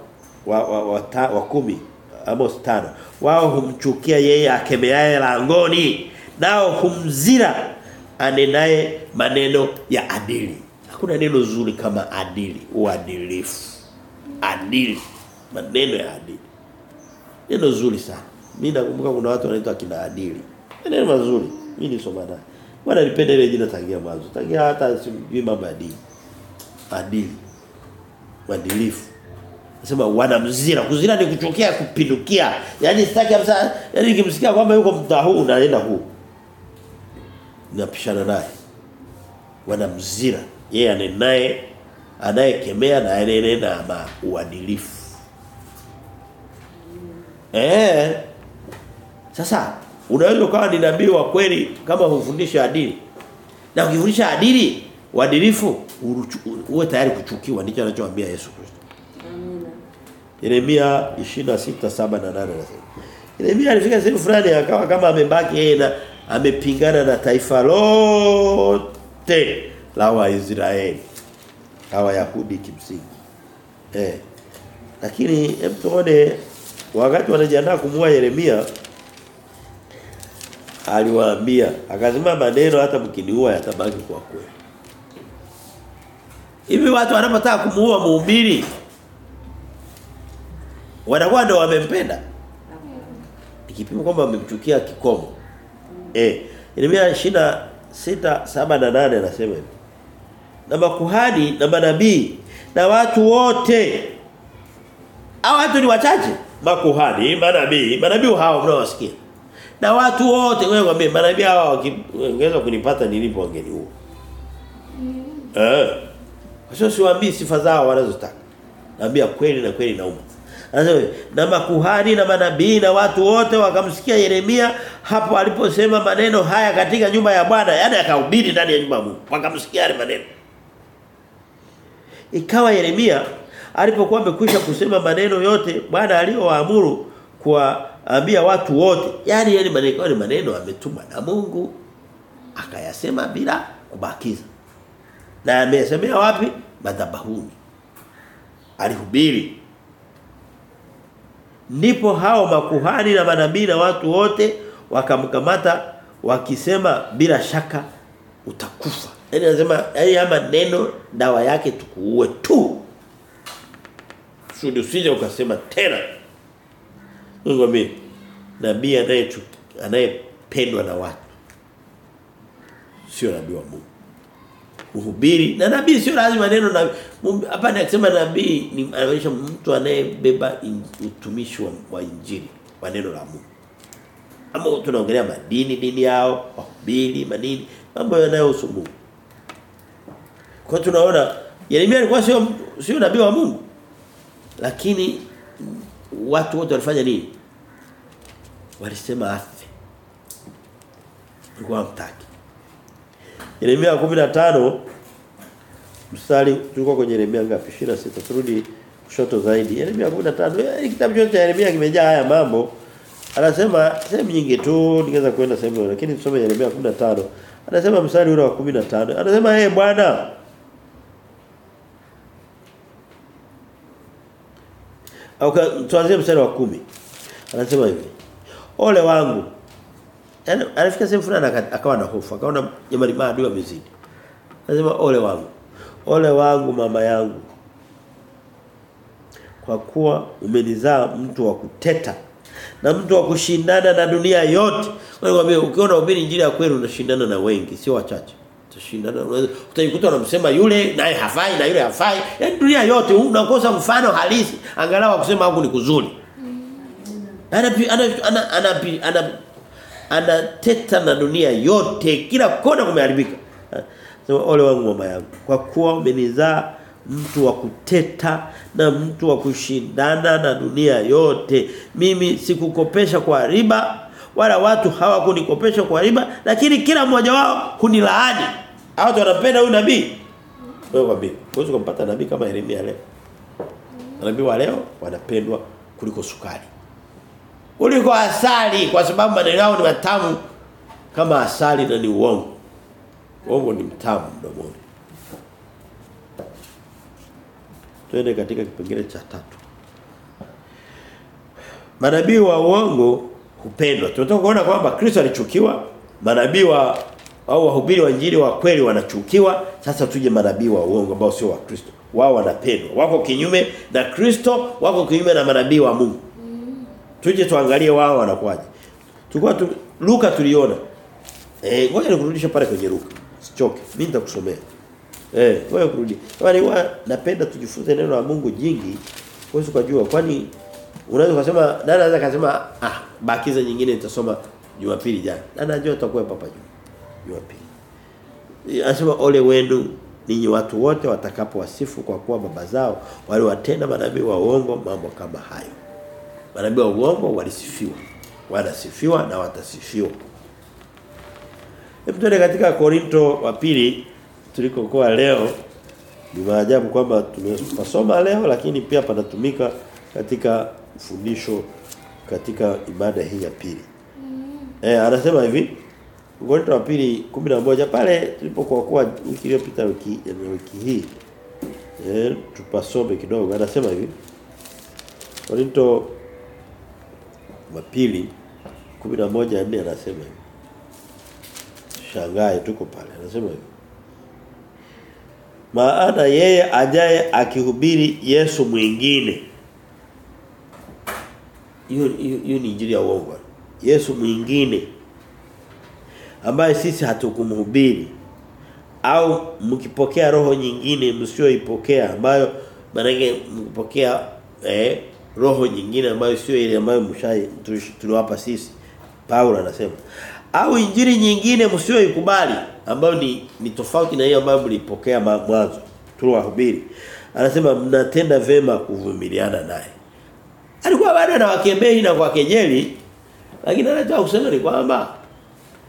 wa wa, wa, ta, wa kumi Amos tano. Wao humchukia yeye akemeaye langoni. Nao humzira anenaye maneno ya adili. Hakuna neno zuri kama adili uadilifu. Adili maneno ya adili. Neno zuri sana. Mimi nakumbuka kuna watu wanaitwa kina adili. Neno mazuri mimi nisoma naye nipende ile jina tangia mwanzo. Tangia hata si mambo ya dini adili. Uadilifu Nasema wanamzira. Kuzira ni kuchukia kupindukia. Yaani sitaki kabisa yaani nikimsikia kwamba yuko mtaa huu naenda huu. Napishana naye. Wanamzira. Yeye anenaye anayekemea na anene na uadilifu. Eh. Sasa unaweza ukawa ni nabii wa kweli kama hufundisha adili. Na ukifundisha adili, uadilifu, uwe tayari kuchukiwa ndicho anachoambia Yesu Kristo. Yeremia 26:7 na 8 anasema. Yeremia alifika sehemu fulani akawa kama amebaki yeye na amepingana na taifa lote la Waisraeli. Hawa Yahudi kimsingi. Eh. Lakini hebu tuone wakati wanajiandaa kumua Yeremia aliwaambia akasema maneno hata mkiniua yatabaki kwa kweli. Hivi watu wanapotaka kumuua mhubiri wanakuwa ndo wamempenda. Ikipima kwamba wamemchukia kikomo. Eh, Yeremia 26 7 na 8 anasema hivi. Na makuhani na manabii na watu wote. Hao watu ni wachache. Makuhani manabii manabii hao mnaowasikia. Na watu wote wewe mwambie manabii hao wangeweza kunipata nilipo wangeniua eh. Sio siwaambii sifa zao wanazotaka. Naambia kweli na kweli nauma na makuhani na manabii na watu wote wakamsikia Yeremia hapo aliposema maneno haya katika nyumba ya Bwana yani akahubiri ndani ya nyumba ya Mungu. Wakamsikia yale maneno. Ikawa Yeremia alipokuwa amekwisha kusema maneno yote Bwana aliyowaamuru kuwaambia watu wote yani yale maneno ni maneno ametumwa na Mungu akayasema bila kubakiza. Na amesemea wapi? Madhabahuni. Alihubiri ndipo hao makuhani na manabii na watu wote wakamkamata wakisema bila shaka utakufa. Yani anasema yani ama neno dawa yake tukuue tu. Sudi usije ukasema tena? Mungu mimi nabii anayependwa na watu. Sio nabii wa Mungu kuhubiri. Na nabii sio lazima neno na hapa nikisema nabii ni anamaanisha mtu anayebeba utumishi wa, wa injili wa neno la Mungu. Ama tunaongelea madini dini yao wahubiri madini mambo yanayohusu Mungu. Kwa tunaona Yeremia alikuwa sio sio nabii wa Mungu. Lakini watu wote walifanya nini? Walisema afi kwa mtaki Yeremia 15 mstari tuko kwenye Yeremia ngapi? 26 turudi kushoto zaidi. Yeremia 15 hii kitabu chote cha Yeremia kimejaa haya mambo. Anasema sehemu nyingi tu ningeweza kwenda sehemu hiyo lakini tusome Yeremia 15 anasema mstari ule wa 15 anasema hey bwana au tuanzie mstari wa 10 anasema hivi ole wangu Yaani alifika sehemu fulani akawa na hofu, akaona jamani maadui wamezidi. Anasema ole wangu. Ole wangu mama yangu. Kwa kuwa umenizaa mtu wa kuteta na mtu wa kushindana na dunia yote. wewe ukiona ubiri injili ya kweli unashindana na wengi, sio wachache. Utashindana utajikuta unamsema yule naye hafai na yule hafai. Yaani dunia yote unakosa mfano halisi angalau kusema huku ni kuzuri. Ana ana ana, ana, ana anateta na dunia yote kila kona kumeharibika. Sema ole wangu mama yangu kwa kuwa umenizaa mtu wa kuteta na mtu wa kushindana na dunia yote. Mimi sikukopesha kwa riba wala watu hawakunikopesha kwa riba lakini kila mmoja wao kunilaani hao wanapenda huyu nabii. Wewe kwambie huwezi kumpata nabii kama Yeremia leo. Nabii wa leo wanapendwa kuliko sukari kuliko asali kwa sababu maneno yao ni matamu kama asali na ni uongo. Uongo ni mtamu mdomoni. Twende katika kipengele cha tatu. Manabii wa uongo hupendwa. Tunataka kuona kwamba Kristo alichukiwa, manabii wa au wahubiri wa injili wa kweli wanachukiwa. Sasa tuje manabii wa uongo ambao sio wa Kristo. Wao wanapendwa. Wako kinyume na Kristo, wako kinyume na manabii wa Mungu. Tuje tuangalie wao wanakuaje. Tulikuwa tu, Luka tuliona. Eh, ngoja nikurudishe pale kwenye Luka. Sichoke. Mimi nitakusomea. Eh, ngoja kurudi. Kama ni napenda tujifunze neno la Mungu jingi. Wewe kujua kwani unaweza kusema dada anaweza kusema ah bakiza nyingine nitasoma Jumapili jana. Dada anajua tutakuwa hapa. Jumapili. Anasema ole wenu ninyi watu wote watakapowasifu kwa kuwa baba zao waliwatenda manabii wa uongo mambo kama hayo. Manabii wa uongo walisifiwa. Wanasifiwa na watasifiwa. Hebu tuende katika Korinto wa pili tulikokuwa leo ni maajabu kwamba tumesoma leo lakini pia panatumika katika fundisho katika ibada hii ya pili. Mm. Eh anasema hivi Korinto wa pili 11 pale tulipokuwa kwa wiki iliyopita wiki wiki hii. Eh tupasome kidogo anasema hivi. Korinto wa pili 11 4 anasema hivi. Shangae tuko pale anasema hivi. Maana yeye ajaye akihubiri Yesu mwingine. Hiyo hiyo ni injili ya uongo. Yesu mwingine ambaye sisi hatukumhubiri au mkipokea roho nyingine msioipokea ambayo maana mkipokea eh, roho nyingine ambayo sio ile ambayo mshai tuliwapa sisi. Paulo anasema au injili nyingine msioikubali ambayo ni ni tofauti na hiyo ambayo mlipokea mwanzo tuliwahubiri. Anasema mnatenda vema kuvumiliana naye. Alikuwa bado anawakemei na kwa kejeli lakini anataka kusema ni kwamba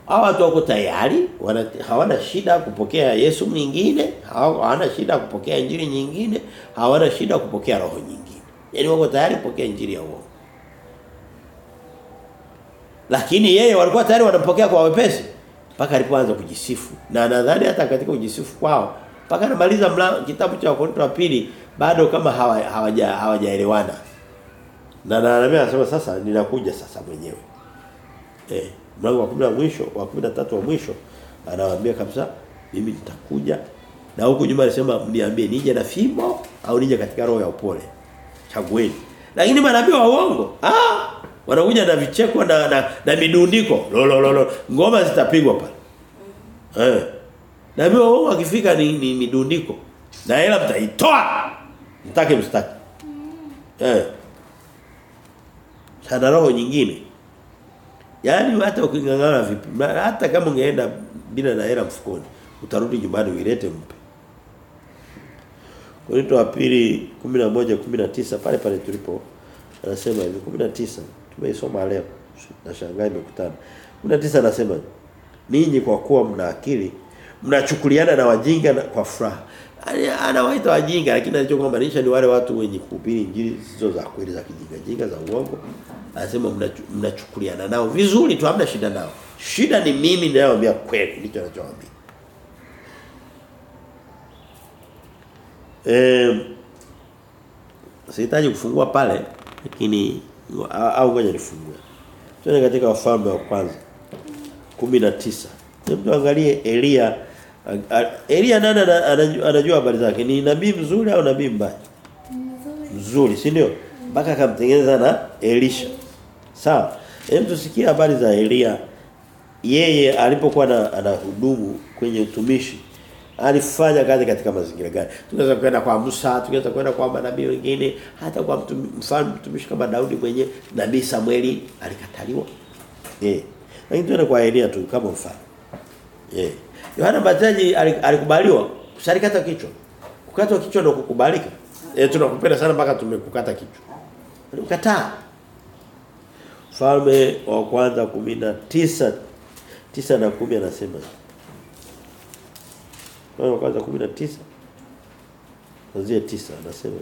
hawa watu wako tayari wana, hawana shida kupokea Yesu mwingine hawana shida kupokea injili nyingine hawana shida kupokea roho nyingine yani wako tayari kupokea injili ya uongo. Lakini yeye walikuwa tayari wanampokea kwa wepesi mpaka alipoanza kujisifu. Na nadhani hata katika kujisifu kwao mpaka anamaliza kitabu cha Wakorintho wa pili bado kama hawaja hawajaelewana. Na naambia anasema sasa ninakuja sasa mwenyewe. Eh mlango wa 10 wa mwisho wa 13 wa mwisho anawaambia kabisa mimi nitakuja. Na huko nyuma alisema mniambie nije na fimbo au nije katika roho ya upole chagueni. Lakini manabii wa uongo ah wanakuja na vicheko na na, na midundiko. Lo lo lo ngoma zitapigwa pale. Eh. Nabii wa uongo akifika ni, ni midundiko. Na hela mtaitoa. Mtake mstaki eh. Sana roho nyingine. Yaani hata ukingangana vipi hata kama ungeenda bila na hela mfukoni utarudi nyumbani uilete mpe. Korinto wa pili 11 19 pale pale tulipo anasema hivi 19 tumeisoma leo nashangaa imekutana. 19 anasema ninyi kwa kuwa mna akili mnachukuliana na wajinga na kwa furaha. Anawaita wajinga lakini anachokumaanisha ni wale watu wenye kuhubiri injili zisizo za kweli za kijinga jinga za uongo anasema mnachukuliana nao vizuri tu hamna shida nao shida ni mimi ninayoambia kweli ndicho ninachowaambia eh sihitaji kufungua pale lakini au ngoja nifungue. Tuende katika wafalme wa kwanza 19 hebu angalie Elia. Elia nani anajua habari zake? Ni nabii mzuri au nabii mbaya? Mzuri si ndio? Mpaka akamtengeneza na Elisha. Sawa. Hebu tusikie habari za Elia. Yeye alipokuwa na anahudumu kwenye utumishi alifanya kazi katika mazingira gani? Tunaweza kwenda kwa Musa, tunaweza kwenda kwa manabii wengine, hata kwa mtu mfano mtumishi kama Daudi mwenye nabii Samueli alikataliwa. Eh. Lakini tuende kwa Elia tu kama mfano. Eh. Yohana Mbatizaji alikubaliwa kusalikata kichwa. Kukatwa kichwa ndio kukubalika. Eh tunakupenda sana mpaka tumekukata kichwa. Alikataa. Falme wa kwanza 19 9 na 10 anasema. Falme hiyo kwanza 19 Kuanzia 9 anasema.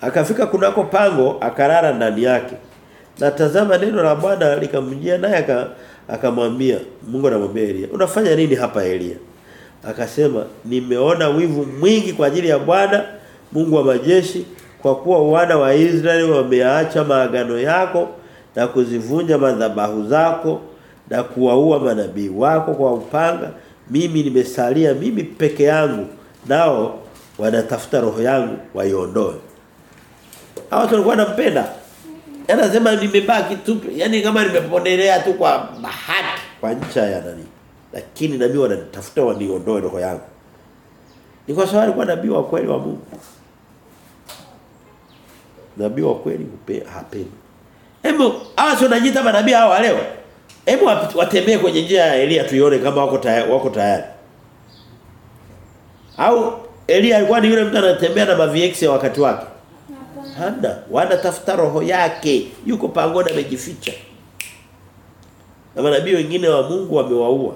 Akafika kunako pango akarara ndani yake. Na tazama neno la Bwana likamjia naye akamwambia Mungu anamwambia Elia, "Unafanya nini hapa Elia?" akasema nimeona wivu mwingi kwa ajili ya Bwana Mungu wa majeshi kwa kuwa wana wa Israeli wameacha maagano yako na kuzivunja madhabahu zako na kuwaua manabii wako kwa upanga. Mimi nimesalia mimi peke yangu nao wanatafuta roho yangu waiondoe. Hawa watu walikuwa wanampenda. Anasema nimebaki tu yani kama nimepondelea tu kwa bahati kwa ncha ya nani. Lakini nabii wanatafuta waniondoe roho yangu. Ni kwa sababu alikuwa nabii wa kweli wa Mungu. Nabii wa kweli hapendi. Hebu hawa sio najiita manabii hawa leo hebu watembee kwenye njia ya Elia tuione kama wako tayari wako tayari au Elia alikuwa ni yule mtu anatembea na mavx ya wakati wake Hamna, wanatafuta roho yake. Yuko pangoni amejificha. Na manabii wengine wa Mungu wamewaua.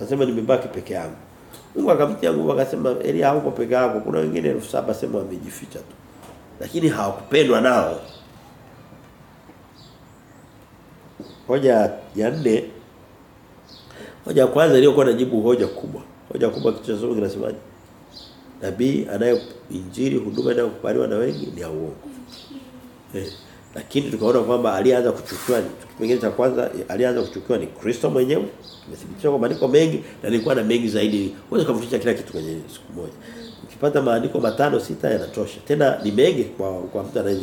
Nasema nimebaki peke yangu. Mungu akamtia nguvu akasema Elia hauko peke yako. Kuna wengine 7000 sema wamejificha tu. Lakini hawakupendwa nao. Hoja ya nne Hoja ya kwanza iliyokuwa najibu hoja kubwa. Hoja kubwa kichwa somo kinasemaje? nabii anaye injili huduma inayokubaliwa na wengi ni uongo. Eh, lakini tukaona kwamba alianza kuchukua kipengele cha kwanza alianza kuchukua ni Kristo mwenyewe. Tumethibitishwa kwa maandiko mengi na nilikuwa na mengi zaidi. Uweze kufundisha kila kitu kwenye siku moja. Ukipata maandiko matano sita yanatosha. Tena ni mengi kwa kwa mtu anaye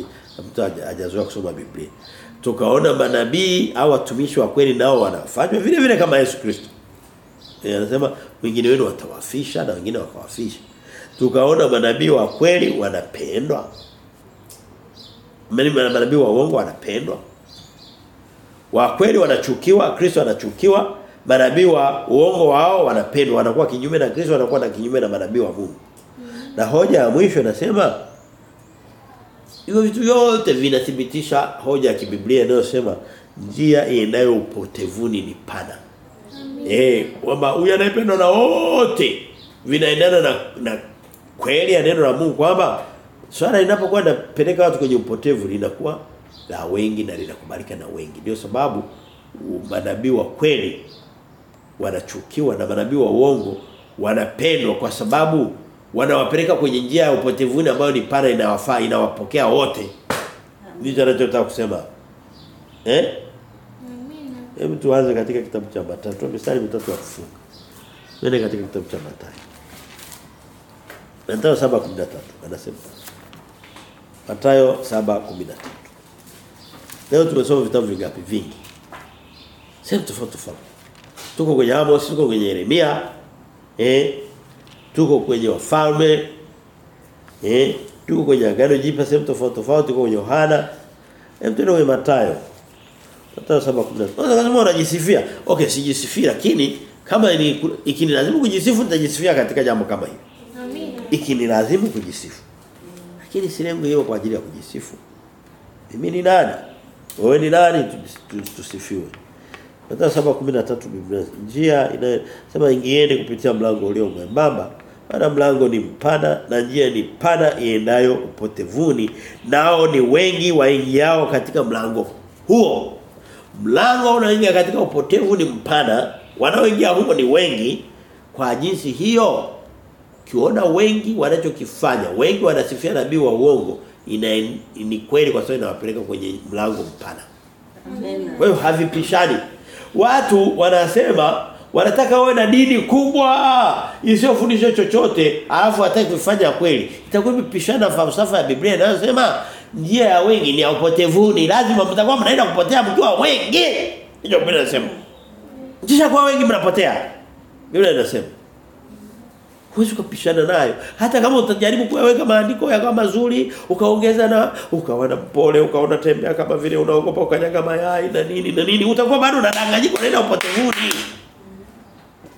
mtu hajazoea kusoma Biblia. Tukaona manabii au watumishi wa kweli nao wanafanywa vile vile kama Yesu Kristo. E, anasema wengine wenu watawafisha na wengine wakawafisha. Tukaona manabii wa kweli wanapendwa. Manabii wa uongo wanapendwa. Wa kweli wanachukiwa Kristo anachukiwa. Manabii wa uongo wao wanapendwa wanakuwa kinyume na Kristo wanakuwa na kinyume na manabii wa Mungu. Na hoja ya mwisho inasema hivyo vitu vyote vinathibitisha hoja ya kibiblia inayosema njia iendayo upotevuni ni pana eh kwamba huyu anayependwa na wote vinaendana na, na kweli ya neno la Mungu kwamba swala linapokuwa linapeleka watu kwenye upotevu linakuwa la wengi na linakubalika na wengi. Ndio sababu manabii wa kweli wanachukiwa na manabii wa uongo wanapendwa kwa sababu wanawapeleka kwenye njia ya upotevuni ambayo ni pana inawafaa inawapokea wote. Ndicho anachotaka kusema. Eh? Hebu tuanze katika kitabu cha Mathayo. Tu mistari mitatu ya kufunga. Twende katika kitabu cha Mathayo. Mathayo 7:13 anasema. Mathayo 7:13. Leo tumesoma vitabu vingapi? Vingi. Sasa tofauti tofauti. Tuko kwenye Amos, tuko kwenye Yeremia, eh? Tuko kwenye wafalme, eh? Tuko kwenye Agano Jipya sehemu tofauti tofauti, tuko kwenye Yohana. Hem tuende kwenye Mathayo. Mathayo 7:13. Unaweza kusema unajisifia. Okay, sijisifia lakini kama ni ikinilazimu kujisifu nitajisifia katika jambo kama hili. Amina. Ikinilazimu kujisifu. Lakini si lengo hilo kwa ajili ya kujisifu. Mimi ni nani? Wewe ni nani tusifiwe? Mathayo 7:13 Biblia njia inasema ingieni kupitia mlango ulio mwembamba maana mlango ni mpana na njia ni pana iendayo upotevuni. Nao ni wengi waingiao katika mlango huo. Mlango unaingia katika upotevu ni mpana. Wanaoingia huko ni wengi. Kwa jinsi hiyo kiona wengi wanachokifanya wengi wanasifia nabii wa uongo ina ni kweli kwa sababu inawapeleka kwenye mlango mpana. Amen. kwa hiyo havipishani. Watu wanasema wanataka wawe na dini kubwa. Isiyofundisha chochote alafu hataki kufanya kweli. Itakuwa imepishana falsafa ya Biblia inayosema njia ya wengi ni ya upotevuni. Lazima mtakuwa mnaenda kupotea mkiwa wengi. Hiyo Biblia inasema. Kisha kwa wengi mnapotea. Biblia inasema. Huwezi kupishana nayo. Hata kama utajaribu kuyaweka maandiko yakawa mazuri, ukaongeza na ukawa na mpole, ukaona tembea kama vile unaogopa ukanyaga mayai na nini na nini, utakuwa bado unadanganyika unaenda upotevuni.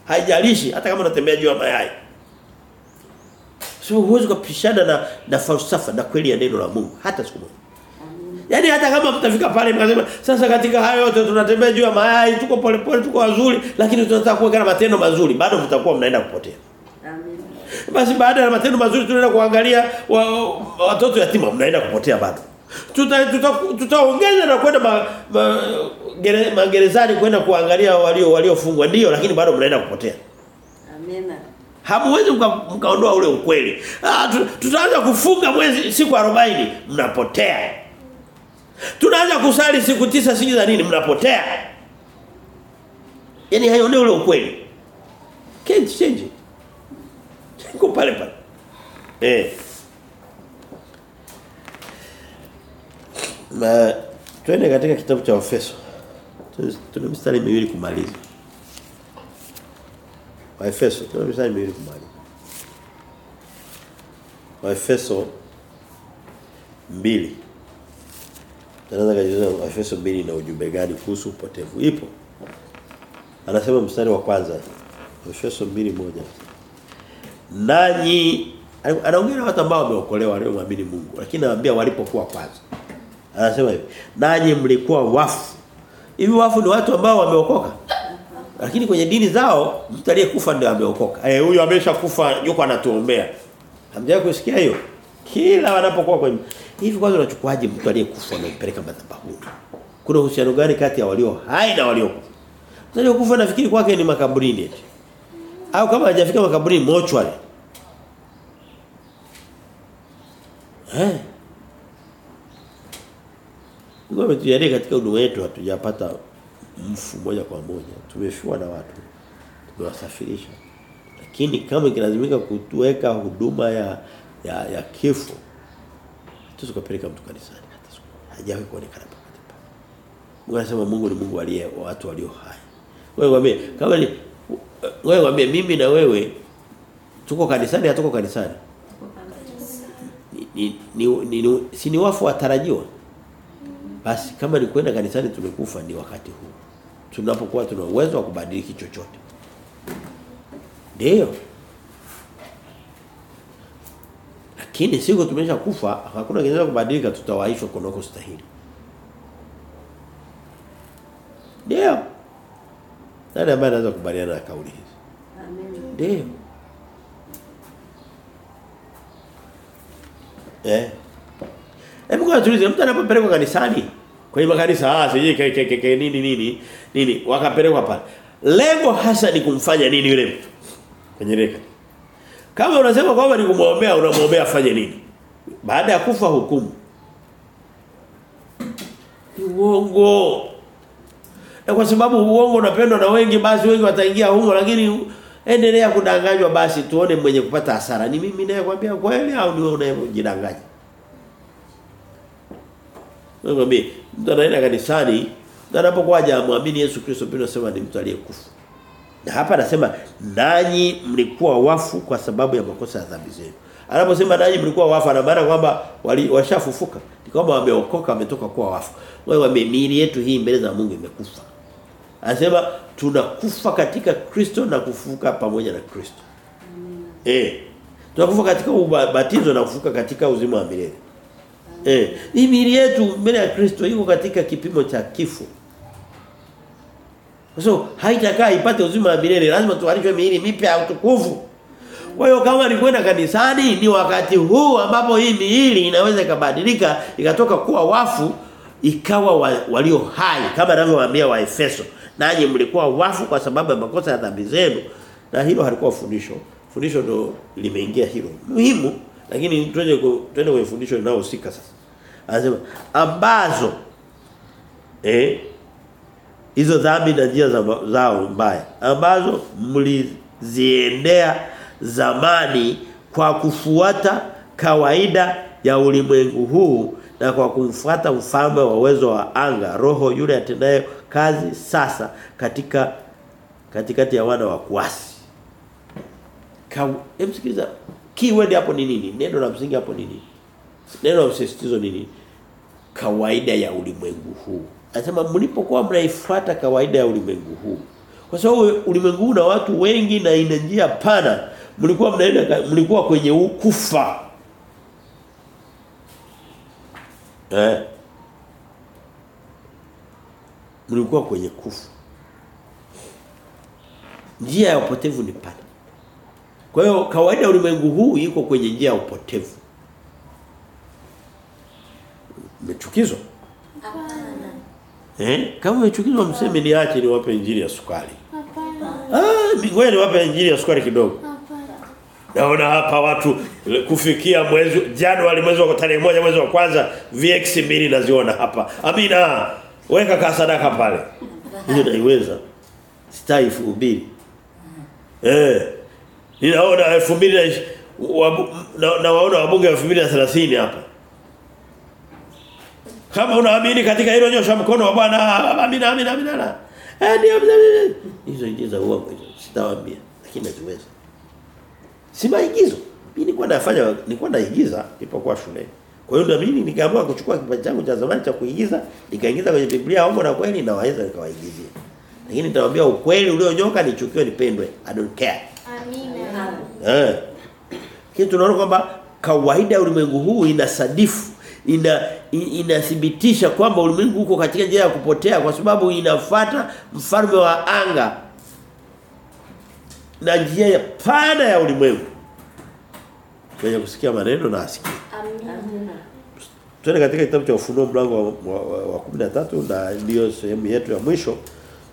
Haijalishi hata kama unatembea juu ya mayai. Sio huwezi kupishana na na falsafa na kweli ya neno la Mungu hata siku moja. Yaani hata kama mtafika pale mkasema sasa katika hayo yote tunatembea juu ya mayai, tuko polepole, tuko wazuri, lakini tunataka kuweka na matendo mazuri, bado mtakuwa mnaenda kupotea. Amen. Basi baada ya matendo mazuri tunaenda kuangalia wa, watoto yatima mnaenda kupotea bado. Tuta tutaongeza tuta, tuta na kwenda ma, ma, gere, magerezani kwenda kuangalia walio waliofungwa ndio lakini bado mnaenda kupotea. Amina. Hamuwezi mkaondoa ule ukweli. Ah, tutaanza kufunga mwezi siku 40 mnapotea. Tunaanza kusali siku tisa siji za nini mnapotea. Yaani hayo ule ukweli. Can't change it. Pale pale. Eh. Na twende katika kitabu cha Efeso. Tu- Tuna mistari miwili kumaliza. Waefeso, tuna mistari miwili kumaliza. Waefeso mbili Tunaanza kujiuliza Waefeso 2 na ujumbe gani kuhusu upotevu? Ipo. Anasema mstari wa kwanza. Mbili moja Nanyi anaongea na watu ambao wameokolewa waliomwamini Mungu, lakini anawaambia walipokuwa kwanza. Anasema hivi, nanyi mlikuwa wafu. Hivi wafu ni watu ambao wameokoka? Lakini kwenye dini zao mtu aliyekufa ndio ameokoka. Eh huyu ameshakufa yuko anatuombea. Hamjawahi kusikia hiyo? Kila wanapokuwa kwenye hivi kwanza unachukuaje mtu aliyekufa na kumpeleka madhabahuni? Kuna uhusiano gani kati ya walio hai na waliokufa? Walio kufa nafikiri kwake ni makaburini eti. Au kama hajafika makaburini mochwali. Eh. Mungu ametujalia katika huduma yetu hatujapata mfu moja kwa moja. Tumefiwa na watu. Tumewasafirisha. Lakini kama ikilazimika kutuweka huduma ya ya, ya kifo tusikapeleka mtu kanisani hata siku. Hajawahi kuonekana popote pale. Mungu anasema Mungu ni Mungu aliye wa watu walio hai. Wewe mwambie kama ni wewe mwambie mimi na wewe tuko kanisani hatuko kanisani. Ni, ni, ni, ni, si ni wafu watarajiwa. Basi kama ni kwenda kanisani tumekufa ni wakati huu. Tunapokuwa tuna uwezo wa kubadiliki chochote. Ndio. Lakini siku tumesha kufa hakuna kinaweza kubadilika tutawaishwa kunako stahili. Ndio. Nani ambaye anaweza kubaliana na kauli hizi? Ndio. Eh. Hebu kwa tulize mtu anapopelekwa kanisani kwenye makanisa ah sije ke, ke, ke, nini nini nini wakapelekwa pale. Lengo hasa ni kumfanya nini yule mtu? Kwenye reka. Kama unasema kwamba ni kumwombea unamwombea afanye nini? Baada ya kufa hukumu. Uongo. Na kwa sababu uongo unapendwa na wengi basi wengi wataingia humo lakini endelea kudanganywa basi tuone mwenye kupata hasara. Ni mimi naye kwambia kweli au ni wewe unayejidanganya? Wewe mwambie mtu anaenda kanisani na anapokuwa hajamwamini Yesu Kristo pia anasema ni mtu aliyekufa. Na hapa anasema nanyi mlikuwa wafu kwa sababu ya makosa ya dhambi zenu. Anaposema nanyi mlikuwa wafu ana maana kwamba washafufuka. Ni kwamba wameokoka wametoka kuwa wafu. Wewe wame miili yetu hii mbele za Mungu imekufa. Anasema tunakufa katika Kristo na kufufuka pamoja na Kristo. Eh. Tunakufa katika ubatizo na kufufuka katika uzima wa milele. Eh, miili yetu mbele ya Kristo iko katika kipimo cha kifo. So haitakaa ipate uzima wa milele lazima tuwalishwe miili mipya ya utukufu. Kwa hiyo kama ni kwenda kanisani ni wakati huu ambapo hii miili inaweza ikabadilika ikatoka kuwa wafu ikawa wa, walio hai kama anavyowaambia wa Efeso. Nanyi mlikuwa wafu kwa sababu ya makosa ya dhambi zenu na hilo halikuwa fundisho. Fundisho ndo limeingia hilo. Muhimu lakini tuende tuende kwenye fundisho linalohusika sasa. Anasema ambazo eh hizo dhambi na njia za, zao mbaya. Ambazo mliziendea zamani kwa kufuata kawaida ya ulimwengu huu na kwa kumfuata mfalme wa uwezo wa anga roho yule atendaye kazi sasa katika katikati ya wana wa kuasi. Msikiliza keyword hapo ni nini? Neno la msingi hapo ni nini neno la msisitizo ni kawaida ya ulimwengu huu Anasema mlipokuwa mnaifuata kawaida ya ulimwengu huu. Kwa sababu ulimwengu una na watu wengi na ina njia pana, mlikuwa mnaenda mlikuwa kwenye ukufa. Eh. Mlikuwa kwenye kufa. Njia ya upotevu ni pana. Kwa hiyo kawaida ulimwengu huu iko kwenye njia ya upotevu. Umechukizwa? Eh, kama umechukizwa mseme niache niwape injili ya sukari. Ah, ngoja niwape injili ya sukari kidogo. Naona hapa watu kufikia mwezi Januari mwezi wa tarehe moja mwezi wa kwanza VX mbili naziona hapa. Amina. Weka ka sadaka pale. Hiyo naiweza. Sitai elfu mbili. Eh. Ninaona elfu mbili na, na, na waona wabunge elfu mbili na thelathini hapa. Kama unaamini katika hilo nyosha mkono wa Bwana. Amina amina amina. Eh ndio. Hizo injili za uongo hizo. Sitawaambia lakini naziweza. Si maigizo. Mimi nilikuwa nafanya nilikuwa naigiza nilipokuwa shuleni. Kwa hiyo ndio mimi nikaamua kuchukua kipaji changu cha zamani cha kuigiza, nikaingiza kwenye Biblia homo na kweli na waweza nikawaigizia. Lakini nitawaambia ukweli ulionyoka nichukiwe nipendwe. I don't care. Amina. Eh. Kitu tunaona kwamba kawaida ya ulimwengu huu inasadifu ina inathibitisha kwamba ulimwengu uko katika njia ya kupotea kwa sababu inafata mfalme wa anga na njia ya pana ya ulimwengu. Kwenye kusikia maneno na asikie. Amina. Tuende katika kitabu cha Ufunuo mlango wa, wa, wa, wa 13 na ndio sehemu yetu ya mwisho.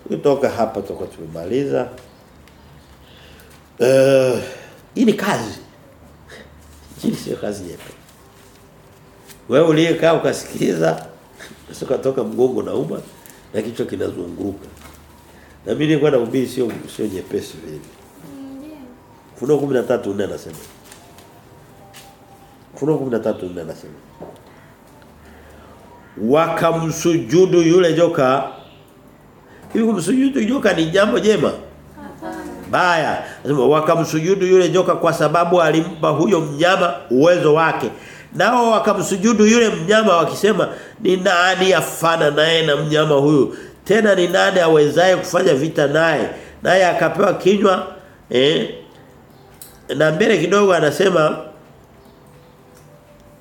tukitoka hapa tutakuwa tumemaliza. Eh, hii ni kazi. Hii sio kazi yetu. Wewe uliyekaa ukasikiliza katoka mgongo na uma na kichwa kinazunguruka. Na mimi nilikuwa nahubiri sio sio nyepesi vile. Ndio. Ufunuo 13:4 anasema. Ufunuo 13:4 anasema. Wakamsujudu yule joka. Hivi kumsujudu joka ni jambo jema? Baya. Anasema wakamsujudu yule joka kwa sababu alimpa huyo mnyama uwezo wake. Nao wakamsujudu yule mnyama wakisema ni nani afana naye na mnyama huyu? Tena ni nani awezaye kufanya vita naye? Naye akapewa kinywa eh na mbele kidogo anasema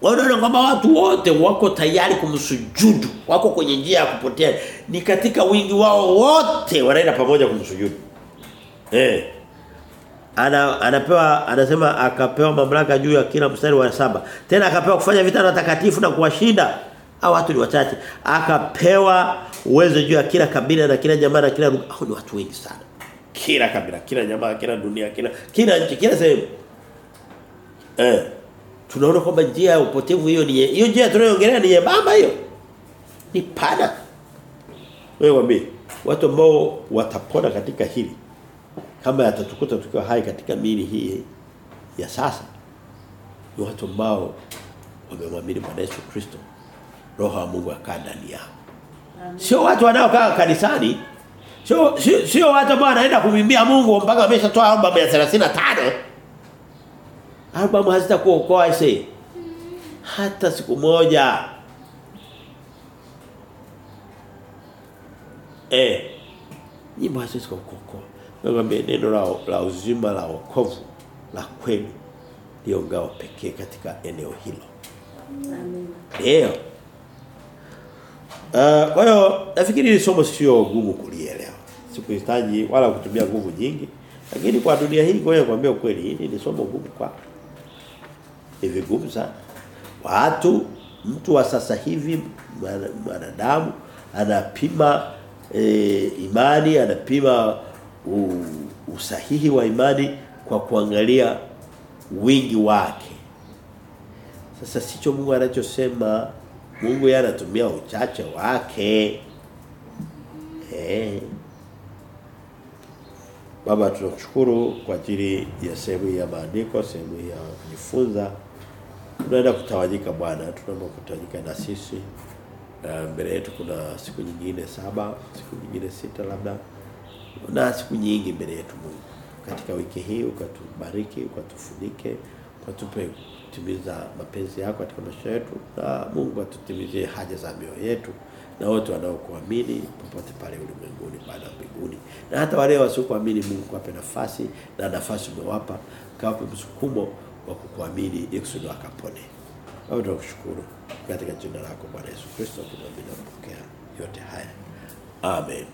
Wanaona kwamba watu wote wako tayari kumsujudu, wako kwenye njia ya kupotea. Ni katika wingi wao wote wanaenda pamoja kumsujudu. Eh. Ana anapewa anasema akapewa mamlaka juu ya kila mstari wa saba. Tena akapewa kufanya vita na takatifu na kuwashinda. au watu ni wachache. Akapewa uwezo juu ya kila kabila na kila jamaa na kila lugha. au ni watu wengi sana. Kila kabila, kila jamaa, kila dunia, kila kila nchi, kila sehemu. Eh. Tunaona kwamba njia ya upotevu hiyo ni hiyo njia tunayoongelea ni baba hiyo. Ni pana. Wewe waambie watu ambao watapona katika hili kama yatatukuta tukiwa hai katika mili hii ya sasa ni watu ambao wamemwamini Bwana Yesu Kristo. Roho wa Mungu akaa ndani yao. Sio watu wanaokaa kanisani. Sio sio, sio watu ambao wanaenda kumwimbia Mungu mpaka wameshatoa albamu ya 35. Albamu hazitakuokoa ise. Hata siku moja. Eh. Nyimbo haziwezi Ngombe neno la, la uzima la wokovu la kweli ndio ngao pekee katika eneo hilo. Ndio. Uh, kwa hiyo nafikiri hili somo sio gumu kulielewa. Sikuhitaji wala kutumia nguvu nyingi. Lakini kwa dunia hii kwa kwambia ukweli hili ni somo gumu kwa. Ni vigumu sana. Watu mtu wa sasa hivi mwanadamu anapima e, imani, anapima usahihi wa imani kwa kuangalia wingi wake. Sasa sicho Mungu anachosema. Mungu yeye anatumia uchache wake. Eh. Baba tunakushukuru kwa ajili ya sehemu ya maandiko, sehemu ya kujifunza. Tunaenda kutawanyika Bwana, tunaomba kutawanyika na sisi. Mbele yetu kuna siku nyingine saba, siku nyingine sita labda. Na siku nyingi mbele yetu Mungu. Katika wiki hii ukatubariki, ukatufunike, ukatupe kutimiza mapenzi yako katika maisha yetu na Mungu atutimizie haja za mioyo yetu na wote wanaokuamini popote pale ulimwenguni baada ya mbinguni. Na hata wale wasiokuamini Mungu kawape nafasi na nafasi umewapa kawape msukumo wa kukuamini ili kusudi wakapone Baba tunakushukuru katika jina lako Bwana Yesu Kristo tunaamini na kupokea yote haya. Amen